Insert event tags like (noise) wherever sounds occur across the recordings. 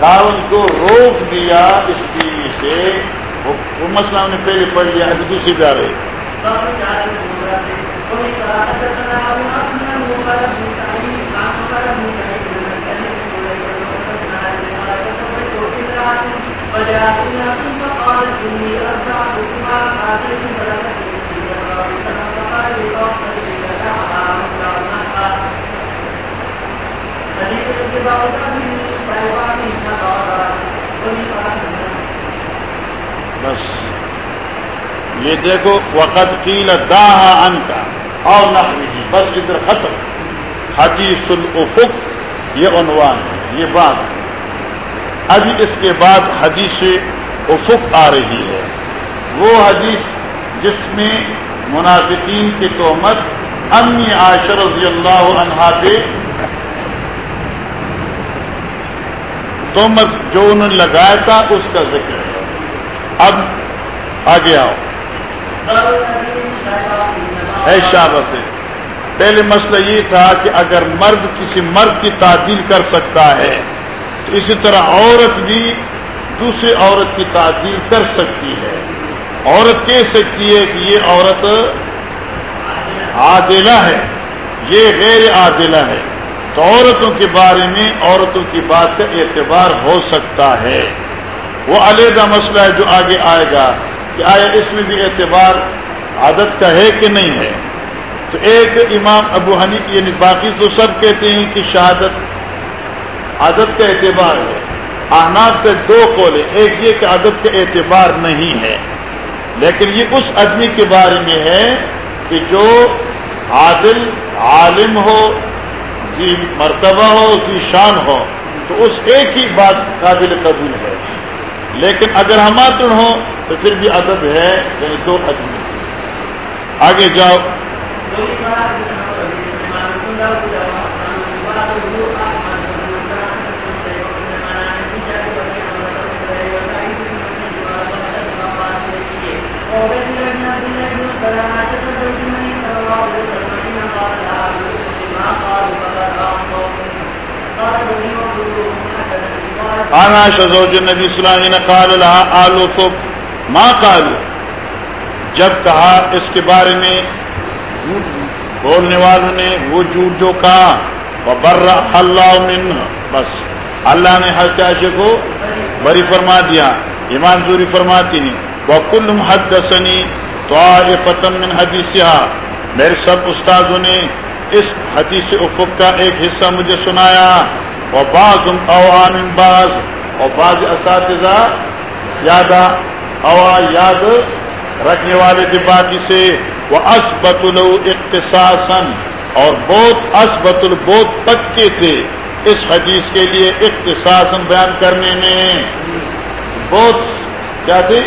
خاون کو روک دیا اس بیوی سے، وہ مسئلہ ہم نے پہلے پڑھ لیا، ابھی دوسری پہ آ رہے بس یہ دیکھو وقت کیل داہا ان کا اور نہ جی، بس ادھر ختم۔ حدیث الافق، یہ عنوان ہے، یہ بات ابھی اس کے بعد حدیث افق آ رہی ہے۔ وہ حدیث جس میں منافقین کی تہمت، امی عاشر رضی اللہ عنہا پہ تہمت جو انہوں نے لگایا تھا اس کا ذکر ہے۔ اب آگے آؤ۔ ہے شابت سے پہلے مسئلہ یہ تھا کہ اگر مرد کسی مرد کی تعدیل کر سکتا ہے، تو اسی طرح عورت بھی دوسری عورت کی تعدیل کر سکتی ہے۔ عورت کہہ سکتی ہے کہ یہ عورت عادلہ ہے، یہ غیر عادلہ ہے۔ تو عورتوں کے بارے میں عورتوں کی بات کا اعتبار ہو سکتا ہے۔ وہ علیحدہ مسئلہ ہے جو آگے آئے گا کہ آیا اس میں بھی اعتبار عادت کا ہے کہ نہیں ہے۔ تو ایک امام ابو ہنی یعنی باقی تو سب کہتے ہیں کہ شہادت عادت کا اعتبار ہے۔ احناف سے دو قول ایک یہ کہ عادت کا اعتبار نہیں ہے۔ لیکن یہ اس آدمی کے بارے میں ہے کہ جو عادل، عالم ہو کی مرتبہ ہو، اس کی شان ہو، تو اس ایک ہی بات قابل قبول ہے۔ لیکن اگر ہم ہو تو پھر بھی ادب ہے یعنی دو ادب۔ آگے جاؤ۔ آنا شزوج نبی السلام نے قال لها آلو تو ماں قالو؟ جب کہا اس کے بارے میں، بولنے والوں نے وہ جھوٹ جو کہا وہ اللہ من بس، اللہ نے ہر عائشہ کو بری فرما دیا، ایمان زوری فرماتی نہیں۔ وہ کل محدثنی تو من حدیث میرے سب استاذوں نے اس حدیث افق کا ایک حصہ مجھے سنایا۔ اور بعض اوان بعض. اور بعض اساتذہ یاد اوا یاد رکھنے والے تھے باقی سے. وہ اسبت اختصاصن اور بہت اسبت بہت پکے تھے اس حدیث کے لیے اختصاص بیان کرنے میں. بہت کیا تھے؟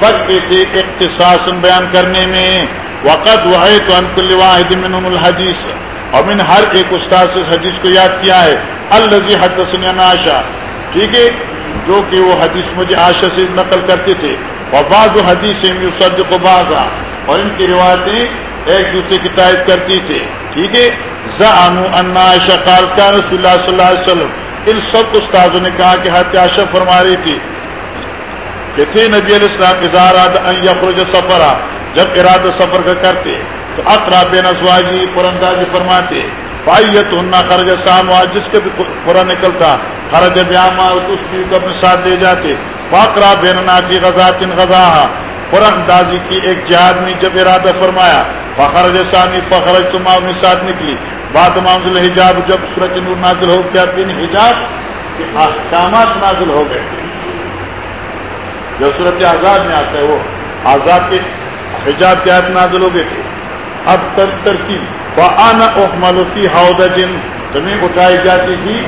پکے تھے اختصاص بیان کرنے میں. وقت وہ تو انکل واحد من الحدیث. اور میں نے ہر ایک استاد سے حدیث کو یاد کیا ہے الزی حدثنی عاشا ٹھیک ہے؟ جو کہ وہ حدیث مجھے عاشا سے نقل کرتے تھے۔ اور بعض حدیث صدق و بازا اور ان کی روایتیں ایک دوسرے کی تائید کرتی تھے۔ ٹھیک ہے؟ زعموا ان عائشہ قال رسول اللہ صلی اللہ علیہ وسلم؟ ان سب استادوں نے کہا کہ حضرت عائشہ فرما رہی تھی کہ تھے نبی علیہ السلام اذا ان جب ارادہ سفر کا کرتے تو اقرا بین ازواجی قرآن فرماتے فائیت ہننا خرج سام جس کے بھی قرآن نکلتا، خرج بیاما اس کی اپنے ساتھ لے جاتے۔ فاقرا بیننا کی غزات غزا قرآن دازی کی ایک جہاد میں جب ارادہ فرمایا، فخرج ثانی فخرج تم اپنے ساتھ نکلی۔ بعد معامل حجاب، جب سورج نور نازل ہو گیا تین حجاب کے احکامات نازل ہو گئے۔ جو صورت آزاد میں آتا ہے، وہ آزاد کے حجاب کے آیت نازل ہو گئے۔ تھے اب تر ترتیب آنا احملفی ہاؤدا جن زمین اٹھائی جاتی تھی۔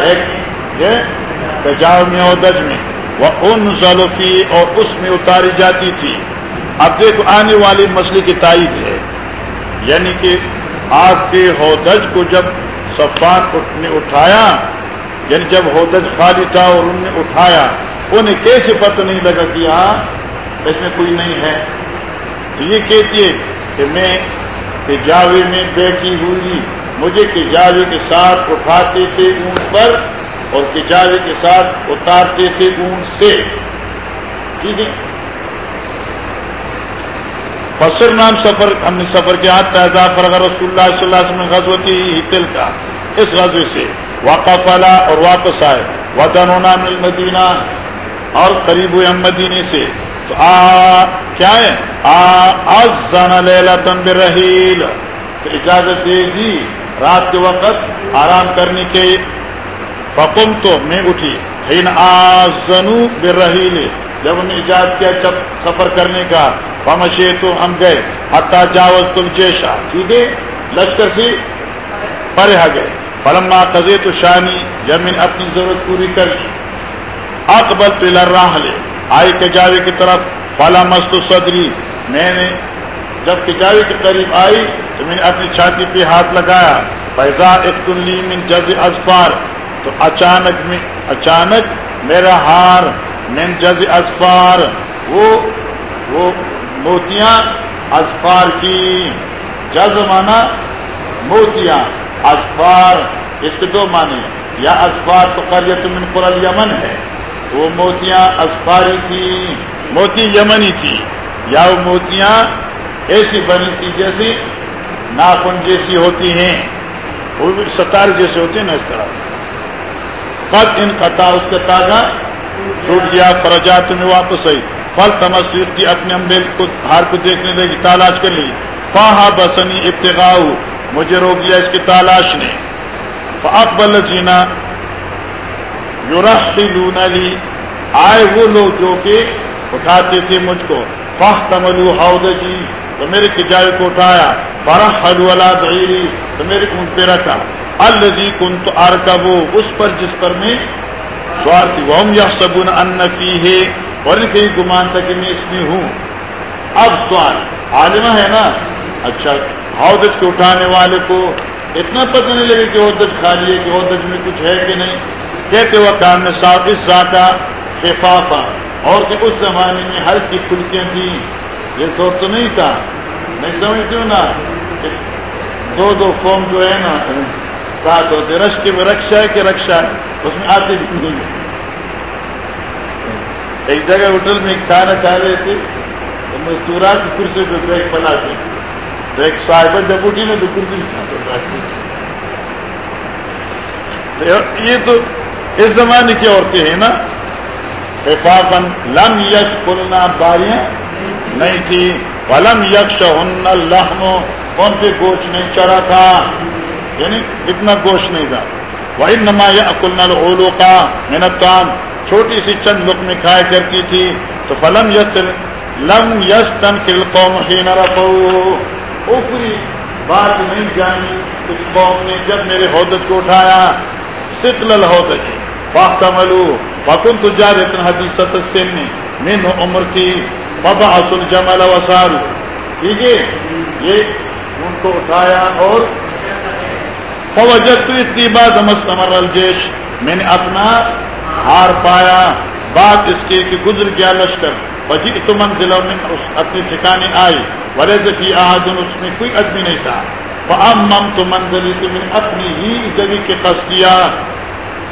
ایک تجاو میں اودج میں۔ وہ ان ضلفی اور اس میں اتاری جاتی تھی۔ اب دیکھو، آنے والی مسئلے کی تائید ہے۔ یعنی کہ آپ کے ہودج کو جب صفان نے اٹھایا یعنی جب ہودج خالی تھا اور انہوں نے اٹھایا، انہیں کیسے پتہ نہیں لگا کہ ہاں اس میں کوئی نہیں ہے؟ تو یہ کہتی ہے کہ میں تجاوے میں بیٹھی ہوئی مجھے تجاوے کے ساتھ اٹھاتے تھے اونٹ پر اور کچاوے کے ساتھ اتارتے تھے اونٹ سے۔ ٹھیک ہے؟ فصر نام سفر، ہم نے سفر کیا تیزا فرغ رسول اللہ صلی اللہ علیہ وسلم غزوتی ہی تل کا، اس غزوے سے۔ واقف اور واپس آئے۔ وطن نام المدینہ اور قریب ہوئے ہم مدینے سے۔ تو آ، کیا ہے؟ آ لیلا تن برحیل تو اجازت دے دی رات کے وقت آرام کرنے کے حکم تو میں اٹھی. ہین آزنو برحیل جب ہم نے اجازت کیا جب سفر کرنے کا پمشے تو ہم گئے. حتا جاوز تم جیشا ٹھیک ہے لشکر سے پرے گئے. فلما قضے تو شانی جب میں نے اپنی ضرورت پوری کر لی. اکبل تو راہ لے آئی کجاوے کی طرف، فلا مست صدری میں نے جب کجاوے کے قریب آئی تو میں نے اپنی چھاتی پہ ہاتھ لگایا۔ فیضا اختلی من جز ازفار تو اچانک میں اچانک میرا ہار من جز ازفار وہ وہ موتیاں ازفار کی۔ جز مانا موتیاں ازفار اس کے دو معنی یا ازفار تو قریت من قرل یمن ہے۔ وہ موتیاں ازفاری تھی، موتی یمنی تھی۔ یا وہ موتیاں ایسی بنی تھی جیسی ناخن جیسی ہوتی ہیں۔ وہ بھی ستار جیسے ہوتے ہیں نا اس طرح۔ قد ان قطع، اس کا تازہ ٹوٹ گیا فرجات میں واپس آئی۔ فل تمس کی اپنے امبیل کو ہار کو دیکھنے لگی تالاش کر لی۔ فہا بسنی ابتغا مجھے روک دیا اس کی تالاش نے۔ اکبل جینا یورخلون لی۔ آئے وہ لوگ جو کہ اٹھاتے تھے مجھ کو۔ فہ تملو ہاؤد جی تو میرے کجائے کو اٹھایا۔ فرح حلولا ضعیری تو میرے اون پہ رکھا۔ الذي كنت اركب اس پر جس پر میں سوار تھی۔ وہ يحسبون ان فيه اور ان کے گمان تھا کہ میں اس میں ہوں۔ اب سوال۔ عالمہ ہے نا؟ اچھا۔ ہودج کے اٹھانے والے کو اتنا پتہ نہیں لگے کہ ہودج خالی ہے، کہ ہودج میں کچھ ہے کہ نہیں۔ کہتے وہ کام نے صاف، اس ذاتا شفافا اور کہ اس زمانے میں ہر کی کھلکیاں تھیں۔ یہ دور تو نہیں تھا۔ نہیں سمجھتے ہو نا دو دو فارم جو ہے نا، ساتھ ہوتے، رش کے رکشا ہے کہ رکشا ہے۔ اس میں آتے بھی نہیں ایک جگہ ہوٹل میں کھانا کھا رہے تھے۔ تو مزدورات کی کرسی پہ بریک بنا کے۔ تو ایک صاحب جب اٹھی نا تو کرسی یہ تو اس زمانے کی عورتیں ہیں نا حفاظن لم یش کلنا باریاں نہیں تھی، ولم یکش ہن لحم کون پہ گوشت نہیں چڑھا تھا۔ یعنی اتنا گوشت نہیں تھا۔ وہ نما یا کلنا اولو کا محنت چھوٹی سی چند لک میں کھایا کرتی تھی۔ تو فلم یس لم یس تن کل قوم ہی نہ رکھو اوپری بات نہیں جانی، اس قوم نے جب میرے حودت کو اٹھایا سکل ہودج فاختملو فکن تو جار اتنا حدیث سن من عمر تھی بابا اصل جمل وسار ٹھیک ہے یہ ان کو اٹھایا اور فوجت تو اتنی بات مستمر الجیش میں نے اپنا ہار پایا. بات اس کے کہ گزر گیا لشکر. وجی تو منزلوں میں اپنے ٹھکانے آئی ورے فی آدن اس میں کوئی آدمی نہیں تھا. فامم تو منزلی تو میں نے اپنی ہی جگہ کے قص کیا.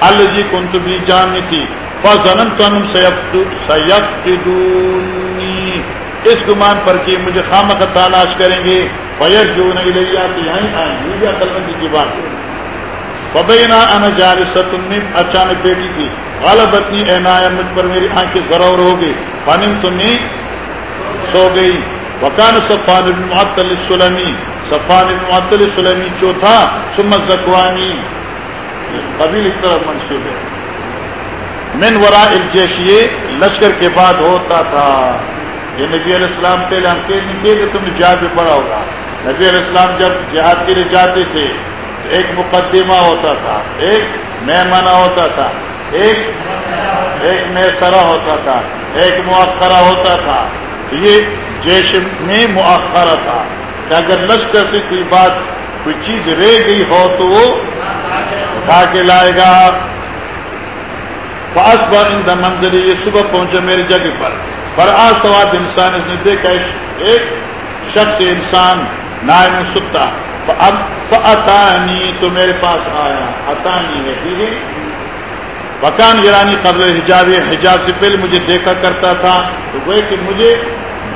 الجی کن تو بھی جان تھی فضنم اس گمان پر کہ مجھے خام کا تلاش کریں گے فیج جو نہیں یہیں آئیں یہ عقل مندی کی بات ہے۔ فبینا انا جالست میں اچانک بیٹی تھی غالبتنی عنایا مجھ پر میری آنکھیں ضرور ہو گئی فنم تمہیں سو گئی۔ وکان صفان بن معطل سلمی صفان بن معطل سلمی جو تھا سمت زکوانی قبیل اس طرح منصوب ہے۔ من ورا الجیش یہ لشکر کے بعد ہوتا تھا۔ یہ نبی علیہ السلام پہلے ہم کہہ نہیں کہ تم نے جہاد میں پڑا ہوگا۔ نبی علیہ السلام جب جہاد کے لیے جاتے تھے، تو ایک مقدمہ ہوتا تھا، ایک مہمانہ ہوتا تھا، ایک ایک میسرا ہوتا تھا، ایک مؤخرہ ہوتا تھا۔ یہ جیش میں مؤخرہ تھا۔ کہ اگر لشکر سے کوئی بات، کوئی چیز رہ گئی ہو تو وہ اٹھا کے لائے گا۔ پاس بار ان منظر یہ صبح پہنچا میری جگہ پر۔ پر آج سواد انسان، اس نے دیکھا ایک شخص، انسان نائم ستا۔ اب اتانی تو میرے پاس آیا۔ اتانی ہے ٹھیک ہے بکان گرانی قبل حجاب حجاب سے پہلے مجھے دیکھا کرتا تھا۔ تو وہ کہ مجھے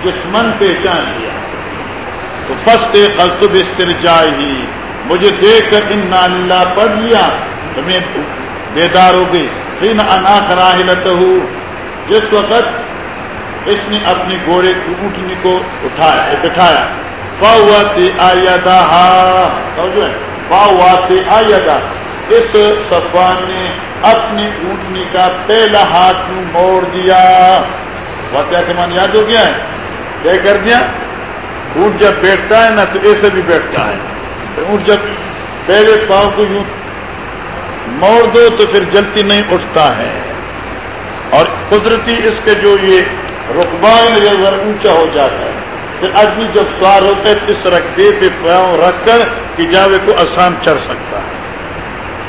جسمن پہچان لیا۔ تو فسٹ قلب استرجا ہی مجھے دیکھ کر ان اللہ پڑھ لیا۔ تو میں بیدار ہو گئی۔ ان انا کراہلت ہوں جس وقت اس نے اپنی گھوڑے اونٹنی کو اٹھایا، بٹھایا۔ آیا آیا اس صفان نے اپنی اونٹنی کا پہلا ہاتھ موڑ دیا۔ واقعہ کے مان یاد ہو گیا ہے؟ کر دیا؟ اونٹ جب بیٹھتا ہے نا تو ایسے بھی بیٹھتا ہے۔ اونٹ جب پہلے پاؤں کو یوں موڑ دو تو پھر جلتی نہیں اٹھتا ہے۔ اور قدرتی اس کے جو یہ رقبہ اونچا ہو جاتا ہے۔ پھر آدمی جب سوار ہوتا ہے اس رقبے پہ پاؤں رکھ کر کہ جاوے کو آسان چڑھ سکتا ہے۔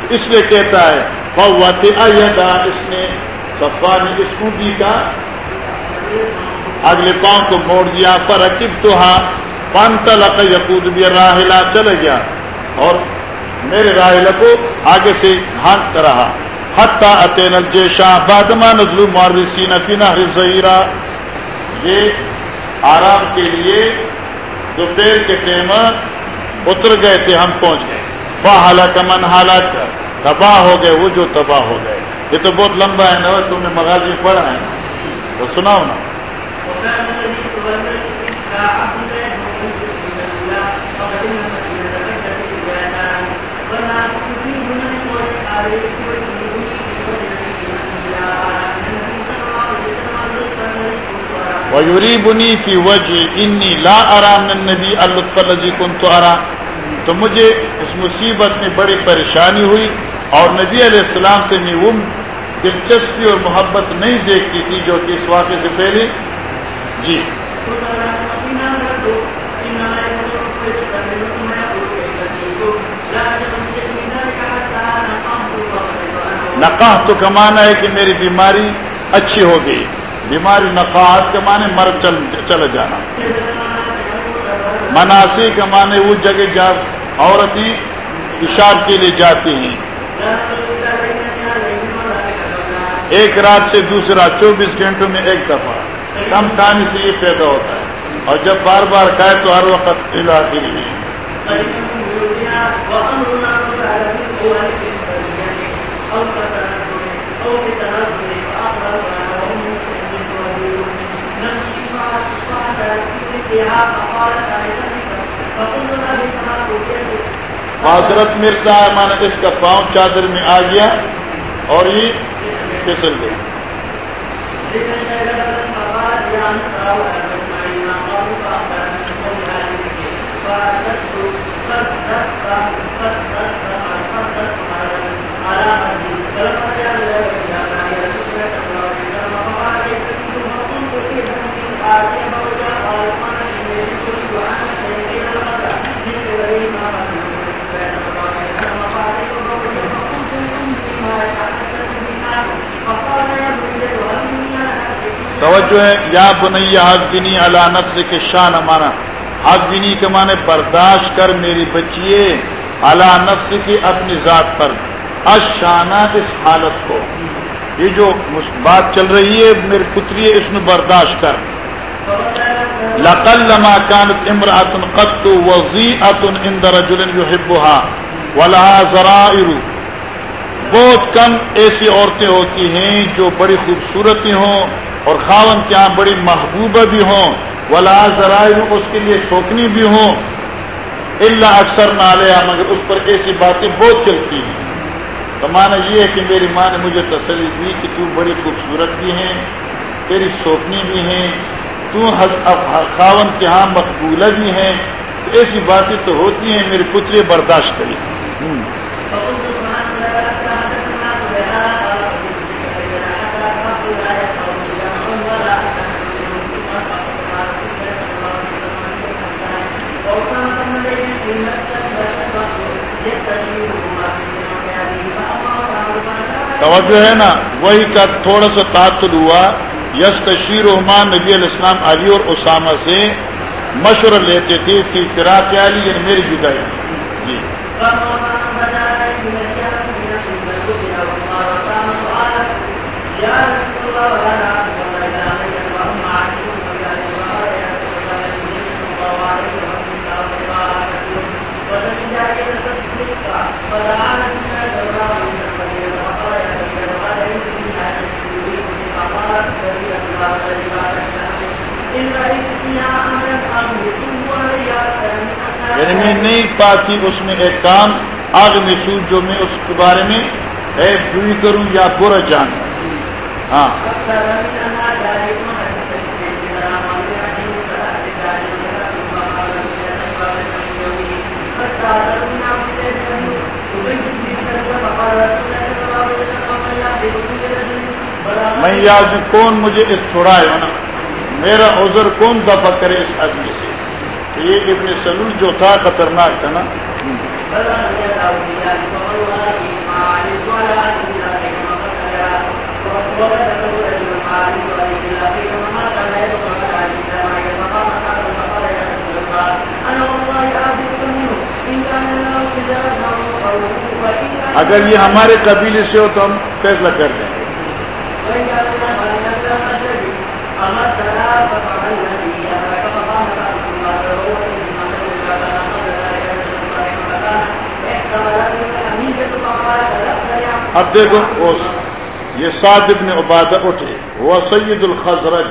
اس لیے کہتا ہے اس نے نے اس اسکوٹی کا اگلے پاؤں کو موڑ دیا پر عقیب تو ہاں پان تلق یقود بھی راہلا چل گیا اور میرے راہلا کو آگے سے ہانکتا رہا۔ حتیٰ اتین الجیشا بادما نزلو مارسین فینا ظہیرہ یہ آرام کے لیے دوپہر کے ٹائم اتر گئے تھے، ہم پہنچ گئے۔ وہ حالات من حالات تباہ ہو گئے وہ جو تباہ ہو گئے۔ یہ تو بہت لمبا ہے نا، تم نے مغازی پڑھا ہے۔ تو سناؤ نا۔ ویوری بنی فی وجہ انی لا ارام نبی الطفی کن تو آرام تو مجھے اس مصیبت میں بڑی پریشانی ہوئی اور نبی علیہ السلام سے میں وہ دلچسپی اور محبت نہیں دیکھتی تھی جو کہ اس واقعے سے پہلے۔ جی۔ نقاہ تو کمانا ہے کہ میری بیماری اچھی ہو گئی۔ بیماری نقاہت کمانے مر چل چل جانا۔ مناسی کمانے وہ جگہ جا عورتیں پیشاب کے لیے جاتی ہیں۔ ایک رات سے دوسرا چوبیس گھنٹوں میں ایک دفعہ۔ کم کھانے سے یہ پیدا ہوتا ہے۔ اور جب بار بار کھائے تو ہر وقت علاقے نہیں حضرت مرتا ہے مانا اس کا پاؤں چادر میں آ گیا اور یہ پھسل گیا توجہ ہے، یا بنی، حق بنی اللہ نفس کے شان مانا۔ حق بنی کے معنی برداشت کر میری بچیے اللہ نفس کی اپنی ذات پر۔ اشانہ اس حالت کو۔ یہ جو بات چل رہی ہے میری پتری ہے اس نے برداشت کر۔ لقل لما كانت امرأة قط وضيئة عند رجل يحبها، ولها ذرائر بہت کم ایسی عورتیں ہوتی ہیں جو بڑی خوبصورتی ہوں اور خاون کے یہاں بڑی محبوبہ بھی ہوں، ولا ذرائع اس کے لیے شوکنی بھی ہوں اللہ اکثر نہ لیا مگر اس پر ایسی باتیں بہت چلتی ہیں۔ تو مانا یہ ہے کہ میری ماں نے مجھے تسلی دی کہ تو بڑی خوبصورت بھی ہیں، تیری شوکنی بھی ہیں، تو خاون کے ہاں مقبولہ بھی ہیں۔ ایسی باتیں تو ہوتی ہیں میری پتری برداشت اور جو ہے نا وہی کا تھوڑا سا تعطل ہوا۔ یس تشیر عمان نبی علیہ السلام علی اور اسامہ سے مشورہ لیتے تھے کہ فراق علی یعنی میری جدائی۔ جی۔ یعنی میں نہیں پاتی اس میں ایک کام آگ میں سوچ جو میں اس کے بارے میں جوئی کروں یا برا جان۔ ہاں۔ میں یاد کون مجھے اس چھوڑائے ہو نا میرا عذر کون دفع کرے اس آدمی سے؟ یہ ابن سلول جو تھا خطرناک تھا نا۔ اگر یہ ہمارے قبیلے سے ہو تو ہم فیصلہ کر دیں۔ اب دیکھو یہ سعد ابن عبادہ اٹھے، وہ سید الخضرج،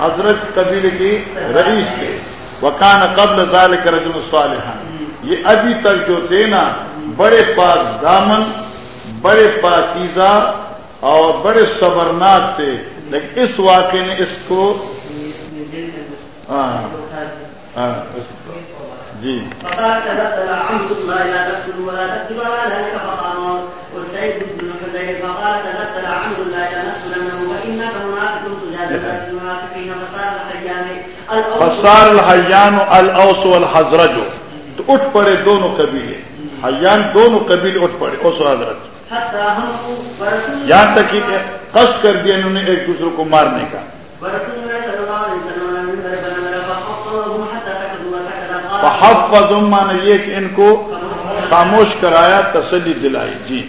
حضرت قبیلے کی رئیس تھے۔ وکان قبل ذالک رجل صالحا۔ یہ ابھی تک جو تھے نا، بڑے پاک دامن، بڑے پاکیزہ اور بڑے صبرناک تھے۔ لیکن اس واقعے نے اس کو ہاں ہاں جی۔ فسار الحیان الاوس والحضرج تو اٹھ پڑے دونوں قبیلے. حیان دونوں قبیلے اٹھ پڑے اوس حضرت. یہاں تک کہ قصد کر دیا انہوں نے ایک دوسرے کو مارنے کا۔ حفظ یہ کہ ان کو خاموش کرایا تسلی دلائی۔ جی۔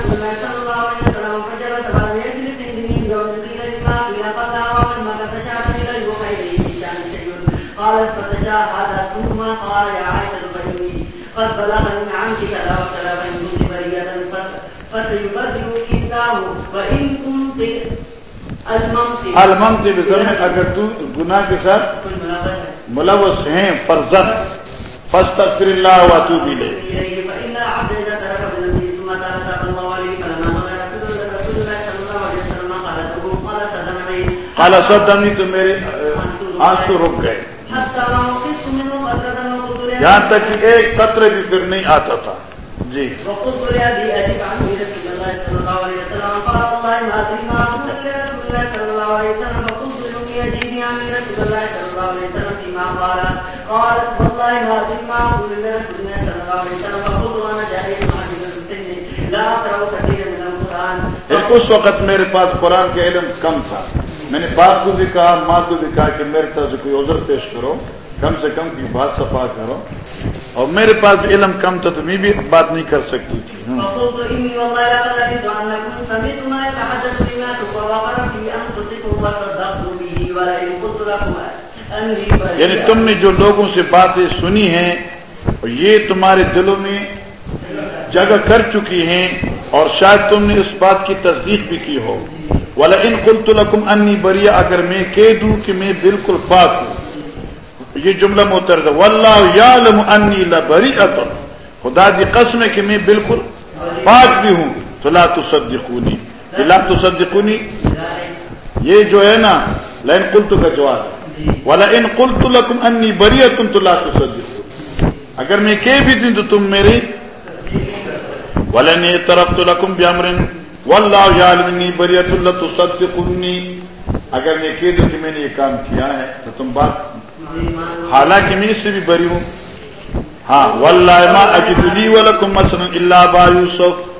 قالت فتشاهد ثم قال يا عائشة فإني قد بلغني عنك كذا وكذا فإن كنت بريئة فسيبدل إلاه وإن كنت الممتی بزر میں اگر تو گناہ کے ساتھ ملوث ہیں فرزن فاستغفر اللہ واتوب الیہ۔ قال صدمني تو میرے آنسو رک گئے۔ یہاں تک کہ ایک قطرے بھی پھر نہیں آتا تھا جی اس وقت میرے پاس قرآن کا علم کم تھا میں نے باپ کو بھی کہا ماں کو بھی کہا کہ میرے طرف سے کوئی عذر پیش کرو کم سے کم کی بات صفا کرو۔ اور میرے پاس علم کم تھا تو میں بھی بات نہیں کر سکتی تھی۔ یعنی تم نے جو لوگوں سے باتیں سنی ہیں یہ تمہارے دلوں میں جگہ کر چکی ہیں اور شاید تم نے اس بات کی تصدیق بھی کی ہو۔ والا ان قلت لکم انی بریا اگر میں کہہ دوں کہ میں بالکل پاک ہوں۔ یہ جملہ محترد واللہ یعلم انی لبریئت خدا دی قسم ہے کہ میں بالکل پاک بھی ہوں، تو لا تصدقونی۔ یہ لا تصدقونی، یہ جو ہے نا لین قلت کا جواب والا ان قلت لکم انی بریئت تو لا تصدقونی اگر میں کہہ بھی دوں تو تم میری ولن طرف تو لکم بیامرن واللہ یعلمنی بریت اللہ تصدقنی اگر میں کہہ دوں کہ میں نے یہ کام کیا ہے، تو تم بات حالانکہ میں اس سے بھی بری ہوں۔ ہاں واللہ ما اجد لی ولکم مثلا الا با یوسف۔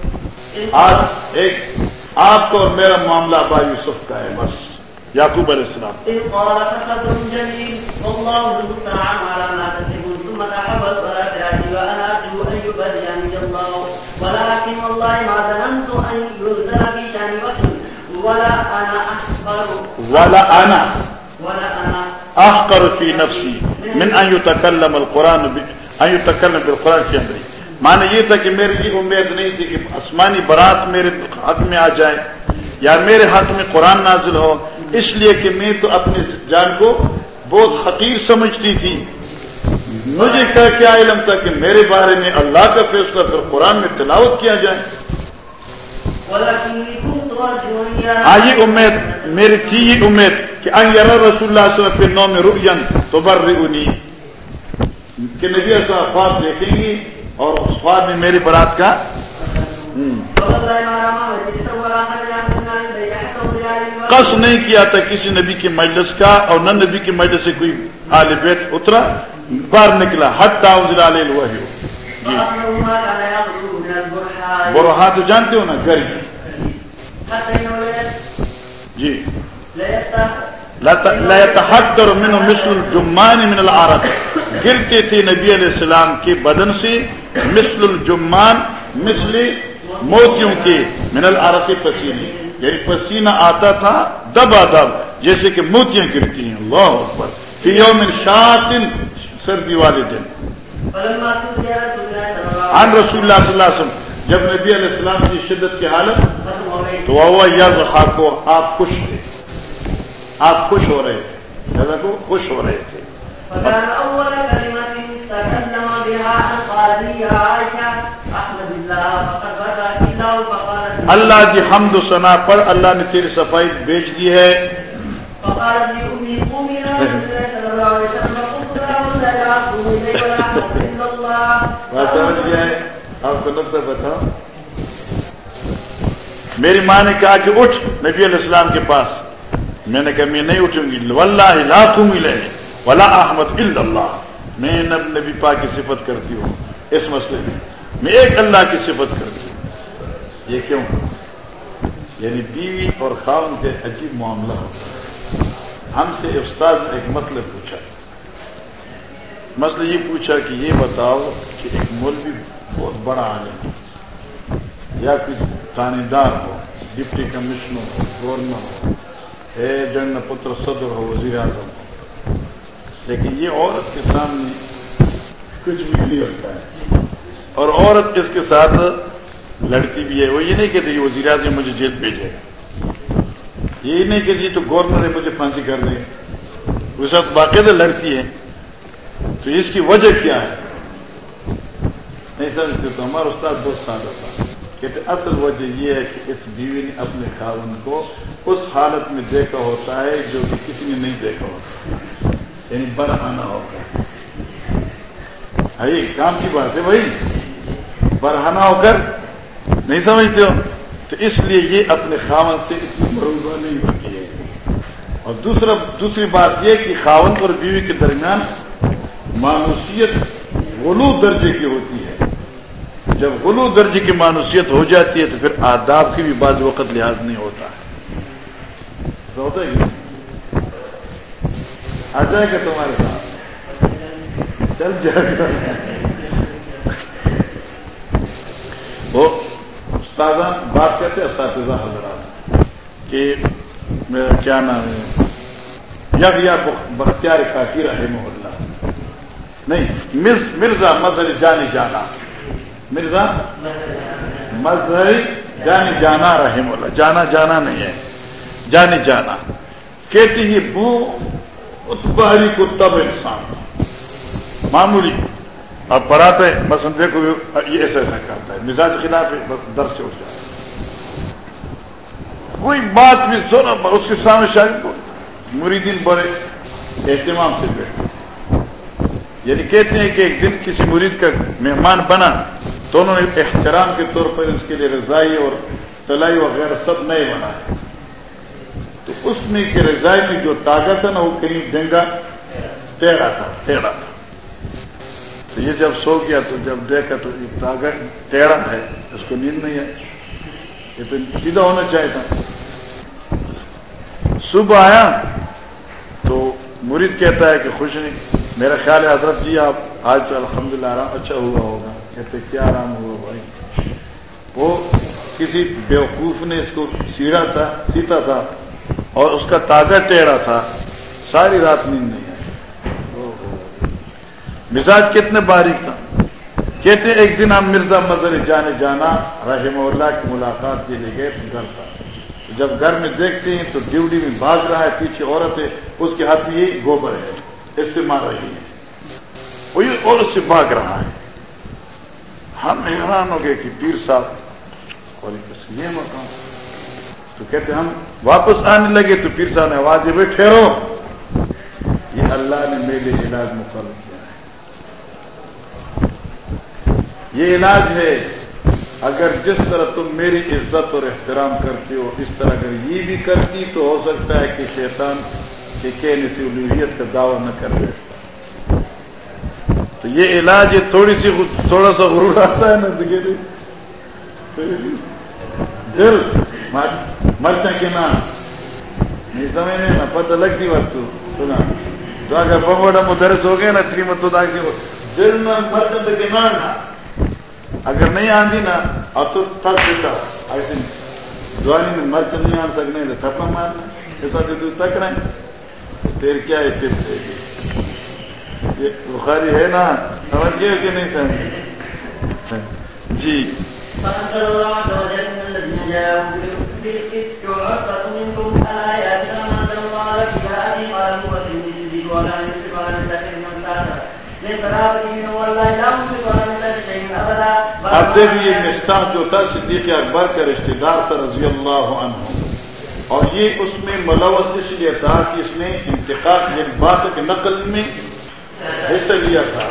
آج ایک آپ کو اور میرا معاملہ با یوسف کا ہے بس۔ یعقوب علیہ السلام۔ ولكن والله ما ظننت ان يرزق في شان والا آنا احقر فی نفسی من ان یتکلم القرآن ان یتکلم بالقرآن فی امری معنی یہ تھا کہ میری یہ امید نہیں تھی کہ آسمانی برات میرے حق میں آ جائے یا میرے حق میں قرآن نازل ہو. اس لیے کہ میں تو اپنی جان کو بہت حقیر سمجھتی تھی. مجھے کیا کیا علم تھا کہ میرے بارے میں اللہ کا فیصلہ پھر قرآن میں تلاوت کیا جائے؟ یہ امید میری تھی یہ امید کہ ان یرا رسول اللہ صلی اللہ علیہ وسلم نو میں رؤین تبرئنی کہ نبی صاحب خواب دیکھیں گی اور اس خواب میں میری برات کا قص نہیں کیا تھا کسی نبی کی مجلس کا اور نہ نبی کی مجلس سے کوئی آل بیت اترا باہر نکلا حد تعاون علیہ الوحی جی برہا تو جانتے ہو نا گھر جی۔ لا يتحدر منه مثل الجمان من العرب. گرتے تھے نبی علیہ السلام کے بدن سے مثل الجمان، مثل موتیوں کے من العرق پسینے یعنی پسینہ آتا تھا دبا دب جیسے کہ موتیاں گرتی ہیں۔ اللہ اکبر۔ فی یوم شاطن سردی والے دن۔ عن رسول اللہ صلی اللہ علیہ وسلم، جب نبی علیہ السلام کی شدت کی حالت تو وہ یز کو آپ خوش تھے۔ آپ خوش ہو رہے تھے۔ کو خوش ہو رہے تھے۔ اللہ کی حمد و ثنا پر اللہ نے تیری صفائی بیچ دی ہے۔ (laughs) آپ کو بتاؤ۔ میری ماں نے کہا کہ اٹھ نبی علیہ السلام کے پاس۔ میں نے کہا، میں نہیں اٹھوں گی۔ واللہ لا تملے ولا احمد الا اللہ۔ میں نبی پاک کی صفت کرتی ہوں اس مسئلے میں۔ میں ایک اللہ کی صفت کرتی ہوں۔ یہ کیوں؟ یعنی بیوی اور خاون کے عجیب معاملہ ہوتا ہے۔ ہم سے استاد نے ایک مسئلہ پوچھا۔ مسئلہ یہ پوچھا کہ یہ بتاؤ کہ ایک مولوی بہت بڑا عالم ہے۔ یا کچھ تھانے دار ہو، ڈپٹی کمشنر ہو، گورنر ہو، اے جن پتر صدر ہو، وزیر اعظم ہو۔ لیکن یہ عورت کے سامنے کچھ بھی نہیں ہوتا ہے۔ اور عورت اس کے ساتھ لڑکی بھی ہے، وہ یہ نہیں کہتے کہ وزیر اعظم مجھے جیل بھیجے۔ یہ نہیں کہ تو گورنر ہے، مجھے پھانسی کر دے۔ اس ساتھ باقاعدہ لڑکی ہے۔ تو اس کی وجہ کیا ہے؟ نہیں سمجھتے تو ہمارا استاد بہت سادہ تھا کہتے اصل وجہ یہ ہے کہ اس بیوی نے اپنے خاون کو اس حالت میں دیکھا ہوتا ہے جو کہ کسی نے نہیں دیکھا ہوتا۔ یعنی برہانہ ہوتا ہے کام کی بات ہے بھائی برہانہ ہو کر۔ نہیں سمجھتے ہو؟ تو اس لیے یہ اپنے خاون سے اتنی مروبہ نہیں ہوتی ہے۔ اور دوسرا، دوسری بات یہ کہ خاون اور بیوی کے درمیان مانوسیت غلو درجے کی جب غلو درجے کی مانوسیت ہو جاتی ہے تو پھر آداب کی بھی بعض وقت لحاظ نہیں ہوتا آ جائے گا تمہارے ساتھ۔ چل جائے گا۔ وہ استادان بات کہتے اساتذہ حضرات، کہ میرا کیا نام ہے؟ یب یا بختیار کاکی رحمہ اللہ۔ نہیں، مرزا مظہر جانی جانا۔ مرزا مظہر جانی جانا رحم اللہ، جانا جانا نہیں ہے، جانی جانا۔ کہتی ہی بو اتباری کو تب انسان۔ معمولی۔ اب پڑھاتے ہیں مثلا دیکھو، یہ ایسا ایسا کرتا ہے۔ مزاج خلاف ہے در سے اٹھ جاتا کوئی بات بھی سونا اس کے سامنے شاید مریدین بڑے اہتمام سے بیٹھے۔ یعنی کہتے ہیں کہ ایک دن کسی مرید کا مہمان بنا۔ تو انہوں نے احترام کے طور پر اس کے لیے رضائی اور تلائی وغیرہ سب نئے بنائے۔ تو اس میں کہ رضائی میں جو طاقت ہے نا، وہ کہیں ڈنگا ٹیڑھا تھا ٹیڑھا تھا۔ تو یہ جب سو گیا، تو جب دیکھا تو یہ طاقت ٹیڑھا ہے، اس کو نیند نہیں آئی۔ یہ تو سیدھا ہونا چاہیے تھا۔ صبح آیا تو مرید کہتا ہے کہ خوش نہیں، میرا خیال ہے حضرت جی آپ آج تو الحمد للہ آرام اچھا ہوا ہوگا۔ کہتے کیا آرام ہوا بھائی۔ وہ کسی بیوقوف نے اس کو سیڑھا تھا، سیتا تھا، اور اس کا تازہ ٹیڑھا تھا۔ ساری رات نیند نہیں آئی۔ مزاج کتنے باریک تھا۔ کہتے ایک دن ہم مرزا مزر جانے جانا رحم اللہ کی ملاقات کے لیے گئے گھر تھا جب گھر میں دیکھتے ہیں تو ڈیوٹی میں بھاگ رہا ہے، پیچھے عورت ہے، اس کے ہاتھ میں یہ گوبر ہے، اس سے مار رہی ہے۔ اور اس سے بھاگ رہا ہے۔ ہم حیران ہو گئے کہ پیر صاحب اور یہ مقام۔ تو کہتے ہم واپس آنے لگے تو پیر صاحب نے آواز دے ٹھہرو۔ یہ اللہ نے میرے علاج مقرر کیا ہے۔ یہ علاج ہے۔ اگر جس طرح تم میری عزت اور احترام کرتے ہو، اس طرح اگر یہ بھی کرتی تو ہو سکتا ہے کہ شیطان کے کہنے سے الوحیت کا دعویٰ نہ کر بیٹھتا تو یہ علاج تھوڑی سی تھوڑا سا غرور آتا ہے نا جی۔ دل مرچا کے نام نہیں سمجھنے نا پتہ لگتی وقت سنا۔ تو اگر بموڈا مدرس ہو گئے نا شریمت دل نہ مرچا کے نام اگر نہیں آندی نا اب تو تھک دیتا۔ ایسے دعانی میں مرچ نہیں آن سکنے، تھپا مارنا ایسا تو تک رہے پھر کیا ایسے یہ بخاری ہے نا؟ سمجھ گئے کہ نہیں سمجھ جی۔ اب دیکھیے مستح جو تھا، صدیق اکبر کا رشتے دار تھا، رضی اللہ عنہ۔ اور یہ اس میں ملوث اس لیے تھا کہ اس نے انتقال یعنی بات کے نقل میں حصہ لیا تھا۔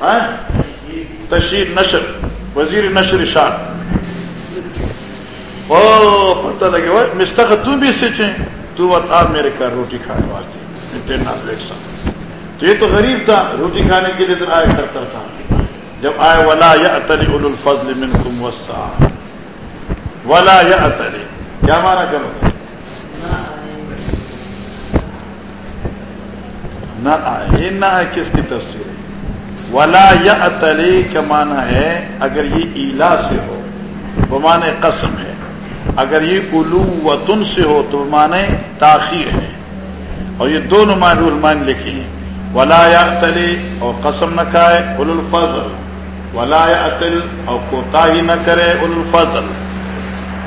ہاں؟ تشہیر نشر، وزیر نشر شان۔ او، پتہ لگے، وہ مستق تو بھی سچے تو بتا میرے گھر روٹی کھانے واسطے تو یہ تو غریب تھا، روٹی کھانے کے لیے آیا کرتا تھا۔ جب آئے ولا یا اتری اول الفضل منکم وسا ولا یا اتری کیا مانا کرو نہ آئے نہ آئے کس کی تفسیر۔ ولا یا اتری کا مانا ہے؟ اگر یہ ایلا سے ہو، وہ مانے قسم ہے۔ اگر یہ الو وطن سے ہو، تو مانے تاخیر ہے۔ اور یہ دونوں مان مان لکھے ہیں۔ ولا یا اور قسم نہ کھائے اول الفضل۔ ولا یا اتل اور کوتا ہی نہ کرے ال الفضل۔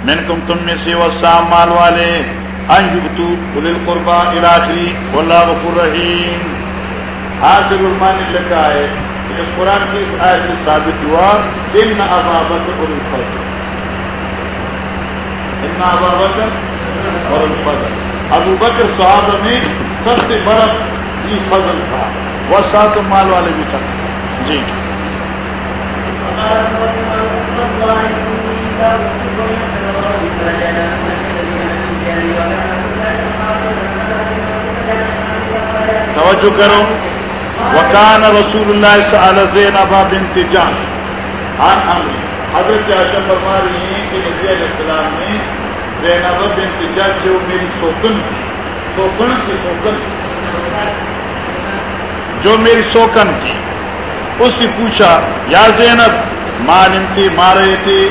من کم تم میں سے وہ سام مال والے۔ ال القربا الاخری واللہ غفور رحیم حاصل علماء نے لکھا ہے کہ قرآن کی اس آیت سے ثابت ہوا ان ابابت ال الفضل ان ابابت اور الفضل ابو بکر صحابہ میں سب سے بڑا یہ فضل تھا. وہ سات مال والے بھی تھا جی. توجہ کرو. وکان رسول اللہ علیہ زینبا بنت جان. عن امر حضرت عائشہ فرما رہی ہیں کہ نبی علیہ السلام نے زینب بنت جان جو میری سوکن سوکن کی سوکن۔ جو میری سوکن کی اس سے پوچھا، یا زینب مالمتی مار رہے تھے۔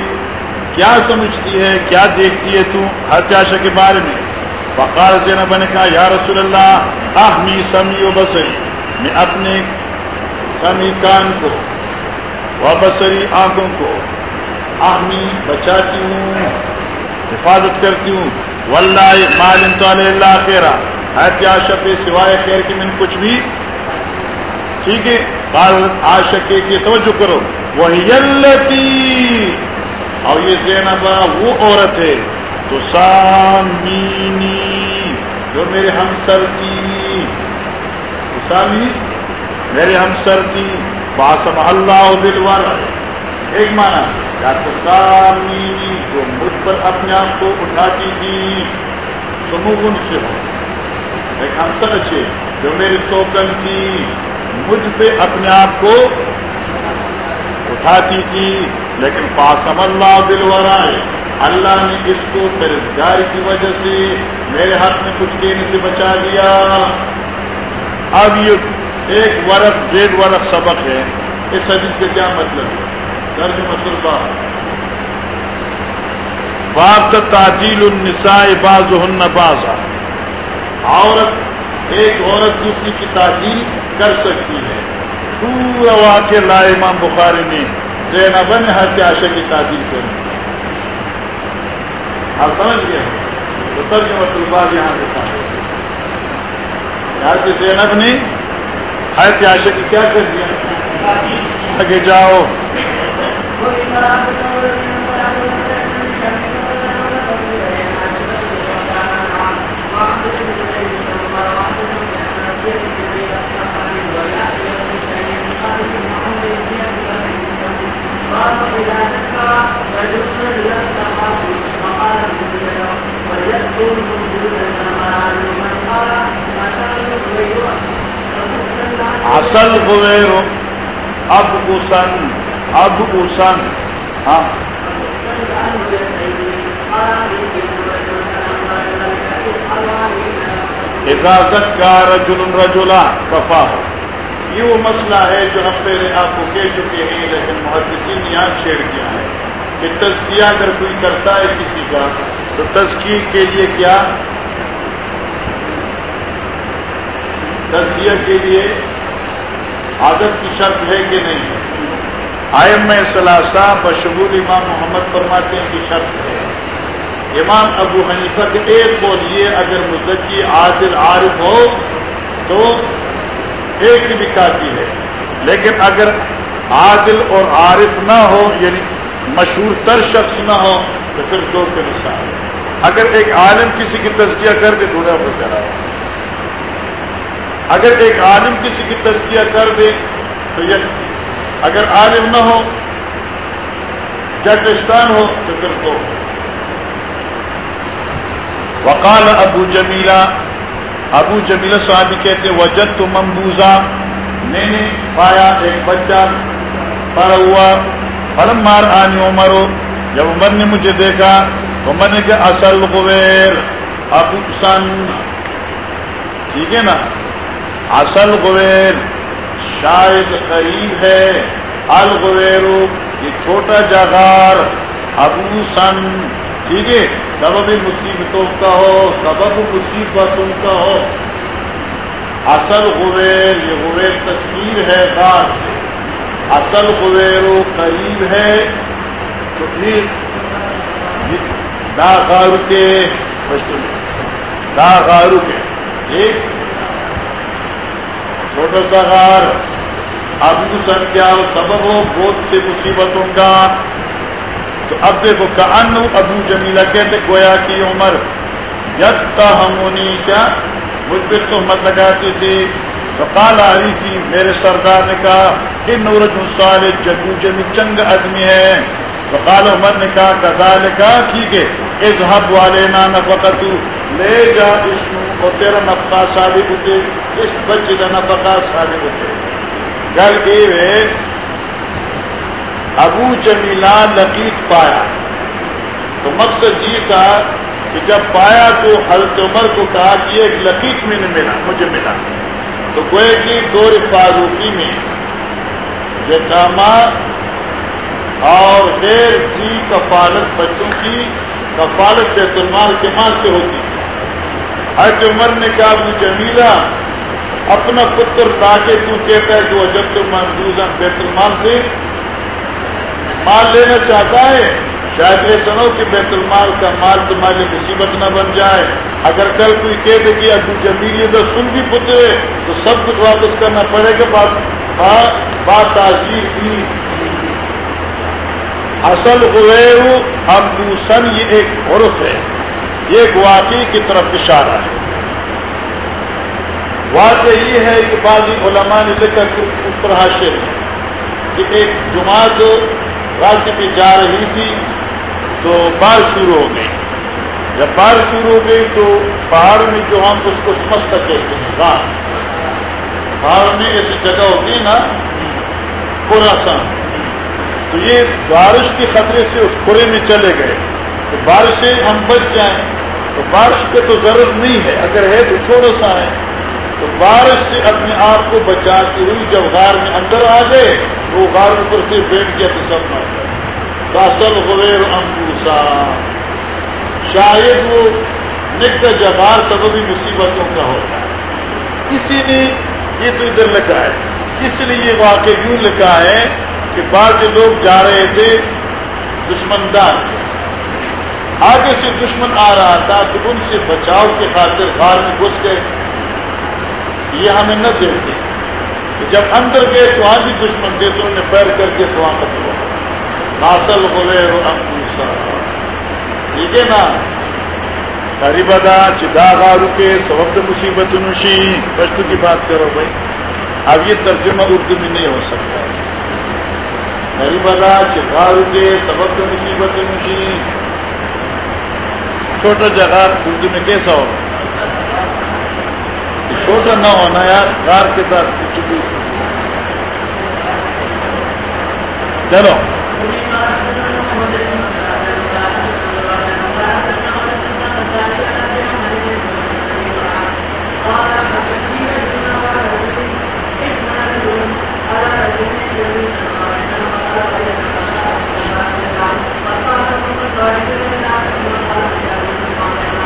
کیا سمجھتی ہے، کیا دیکھتی ہے تو؟ ہتیاشا کے بارے میں۔ بقار زینب نے کہا یا رسول اللہ، احمی سمی و بسری میں اپنے سمی کان کو و بسری آنکھوں کو احمی بچاتی ہوں، حفاظت کرتی ہوں۔ واللہ مالم تو اللہ خیرا ہے ہتیاشا پہ سوائے خیر کے من کچھ بھی؟ ٹھیک ہے عاشق کی توجہ کرو۔ وہی اور یہ زینبا وہ عورت ہے۔ تو سامینی جو میرے ہم سر کی سامی میرے ہم سر کی. باسم اللہ دلوار ایک مانا یا تو سامینی جو مجھ پر اپنے آپ کو اٹھاتی تھی. سمون سے ہو. ایک ہم سر اچھے. جو میری سوکن کی مجھ پہ اپنے آپ کو اٹھاتی تھی. لیکن پاسم اللہ دلورائے اللہ نے اس کو فرزگار کی وجہ سے میرے ہاتھ میں کچھ دینے سے بچا دیا اب یہ ایک ورق، ڈیڑھ ورق سبق ہے۔ اس حدیث کا کیا مطلب؟ ہے درج مطلب باب تعدیل النساء باز ہن بازا عورت، ایک عورت دوسری کی تعدیل کر سکتی ہے۔ پورا واقع لا امام بخاری نے زینب نے ہر تیاشا کی تعدیل کر آپ سمجھ گئے۔ تو ترجمہ طلبات یہاں سے سامنے یہاں سے زینب نے ہر پیاشے کی کیا کر دیا؟ آگے جاؤ۔ اصل ہوئے اب اسن اب اسن ہاں۔ حفاظت کا رجل رجولا کفا ہو یہ وہ مسئلہ ہے جو ہم پہلے آپ کو کہہ چکے ہیں، لیکن محدثین نے یہاں چھیڑ کیا ہے کہ تزکیہ اگر کوئی کرتا ہے کسی کا تو تزکیے کے لیے کیا؟ تزکیہ کے لیے عادت کی شرط ہے کہ نہیں؟ آئم ثلاثہ بشبول امام محمد فرماتے ہیں کی شرط ہے۔ امام ابو حنیفہ کے ایک بولیے اگر مزکی عادل عارف ہو تو ایک بھی کافی ہے۔ لیکن اگر عادل اور عارف نہ ہو یعنی مشہور تر شخص نہ ہو، تو پھر دو کے نسان اگر ایک عالم کسی کی تزکیہ کر کے تھوڑا ہو چلا اگر ایک عالم کسی کی تزکیہ کر دے تو یہ اگر عالم نہ ہو جگستان ہو تو پھر دو وقال ابو جمیلہ ابو جمیلہ صاحبی کہتے وجد تو ممبوزہ میں نے پایا ایک بچہ پڑا ہوا، فلم مار آنی عمر جب عمر نے مجھے دیکھا عمر نے کہا اصل غویر ابو سن۔ ٹھیک ہے نا؟ اصل غویر شاید قریب ہے۔ الغویر یہ چھوٹا جگار ابو سن۔ ٹھیک ہے؟ سبب مصیبتوں کا ہو، سبب مصیبتوں کا ہو۔ اصل غویر یہ غویر تصویر ہے غار سے اصل غویر قریب ہے۔ تو پھر دا غارو کے دا غارو کے ایک چھوٹا سا غار ابو سن کیا سبب ہو بہت سے مصیبتوں کا تو اب دیکھو کہ ابو جمیلا کہتے گویا کی عمر یت ہمونی کیا مجھ پہ تہمت لگاتی تھی تو کال علی تھی میرے سردار نے کہا کہ نورج مسال جگو جمی چنگ آدمی ہے تو کال عمر نے کہا کدا نے کہا ٹھیک ہے اس حب والے نا نفقہ تو لے جا اس کو تیرا نفقہ سالی ہوتے۔ اس بچے کا نفقہ سالی ہوتے۔ گل یہ ابو جمیلا لقیت پایا۔ تو مقصد یہ تھا کہ جب پایا تو حضرت عمر کو کہا کہ ایک لقیت میں نے ملا، مجھے ملا۔ تو گوئے کی دور فاروقی میں یہ کاما اور غیر سی کفالت بچوں کی کفالت بیت المال کے ماں سے ہوتی حضرت عمر نے کہا ابو جمیلا اپنا پتر تاکہ تو کہتا ہے کہ وہ جب تم محدود بیت المال سے مال لینا چاہتا ہے، شاید یہ سنو کہ بیت المال کا مال تمہاری مصیبت نہ بن جائے۔ اگر کل کوئی کہہ دے کہ ابو جمیل تو سن بھی پترے تو سب کچھ واپس کرنا پڑے گا۔ بات ہاں، بات تعزیر کی اصل غیر ابو سن یہ ایک عرف ہے، یہ ایک کی طرف اشارہ ہے۔ واقع یہ ہے کہ بعض علماء نے لکھا اس پر حاصل کہ ایک جماعت راستے پہ جا رہی تھی تو بارش شروع ہو گئی۔ جب بارش شروع ہو گئی تو پہاڑ میں جو ہم اس کو سمجھ کہتے ہیں پہاڑ میں ایسی جگہ ہوتی ہے نا خوراسان تو یہ بارش کے خطرے سے اس کھورے میں چلے گئے۔ تو بارش سے ہم بچ جائیں۔ تو بارش پہ تو ضرورت نہیں ہے۔ اگر ہے تو تھوڑا سا ہے۔ تو بارش سے اپنے آپ کو بچاتی ہوئی جب غار میں اندر آ گئے، وہ غار اوپر سے بیٹھ گیا تو سب مر گئے۔ اصل غیر امبوسا شاید وہ نک جگار سببی مصیبتوں کا ہوتا ہے۔ کسی نے یہ تو ادھر لکھا ہے۔ کسی نے یہ واقع یوں لکھا ہے کہ بعض لوگ جا رہے تھے دشمن دار آگے سے دشمن آ رہا تھا تو ان سے بچاؤ کے خاطر غار میں گھس گئے۔ یہ ہمیں نہ دیکھتے۔ جب اندر گئے تو وہاں بھی دشمن تھے تو انہوں نے پیر کر کے تو وہاں ہوا۔ بولے ٹھیک ہے نا؟ غریبدا چدا غارو کے سبب مصیبت نشی پشتو کی بات کرو بھائی۔ اب یہ ترجمہ اردو میں نہیں ہو سکتا۔ غریب غریبدا چدارو کے سبب مصیبت نشی چھوٹا جگہ اردو میں کیسا ہوگا چھوٹا نہ ہونا یار کار کے ساتھ چلو۔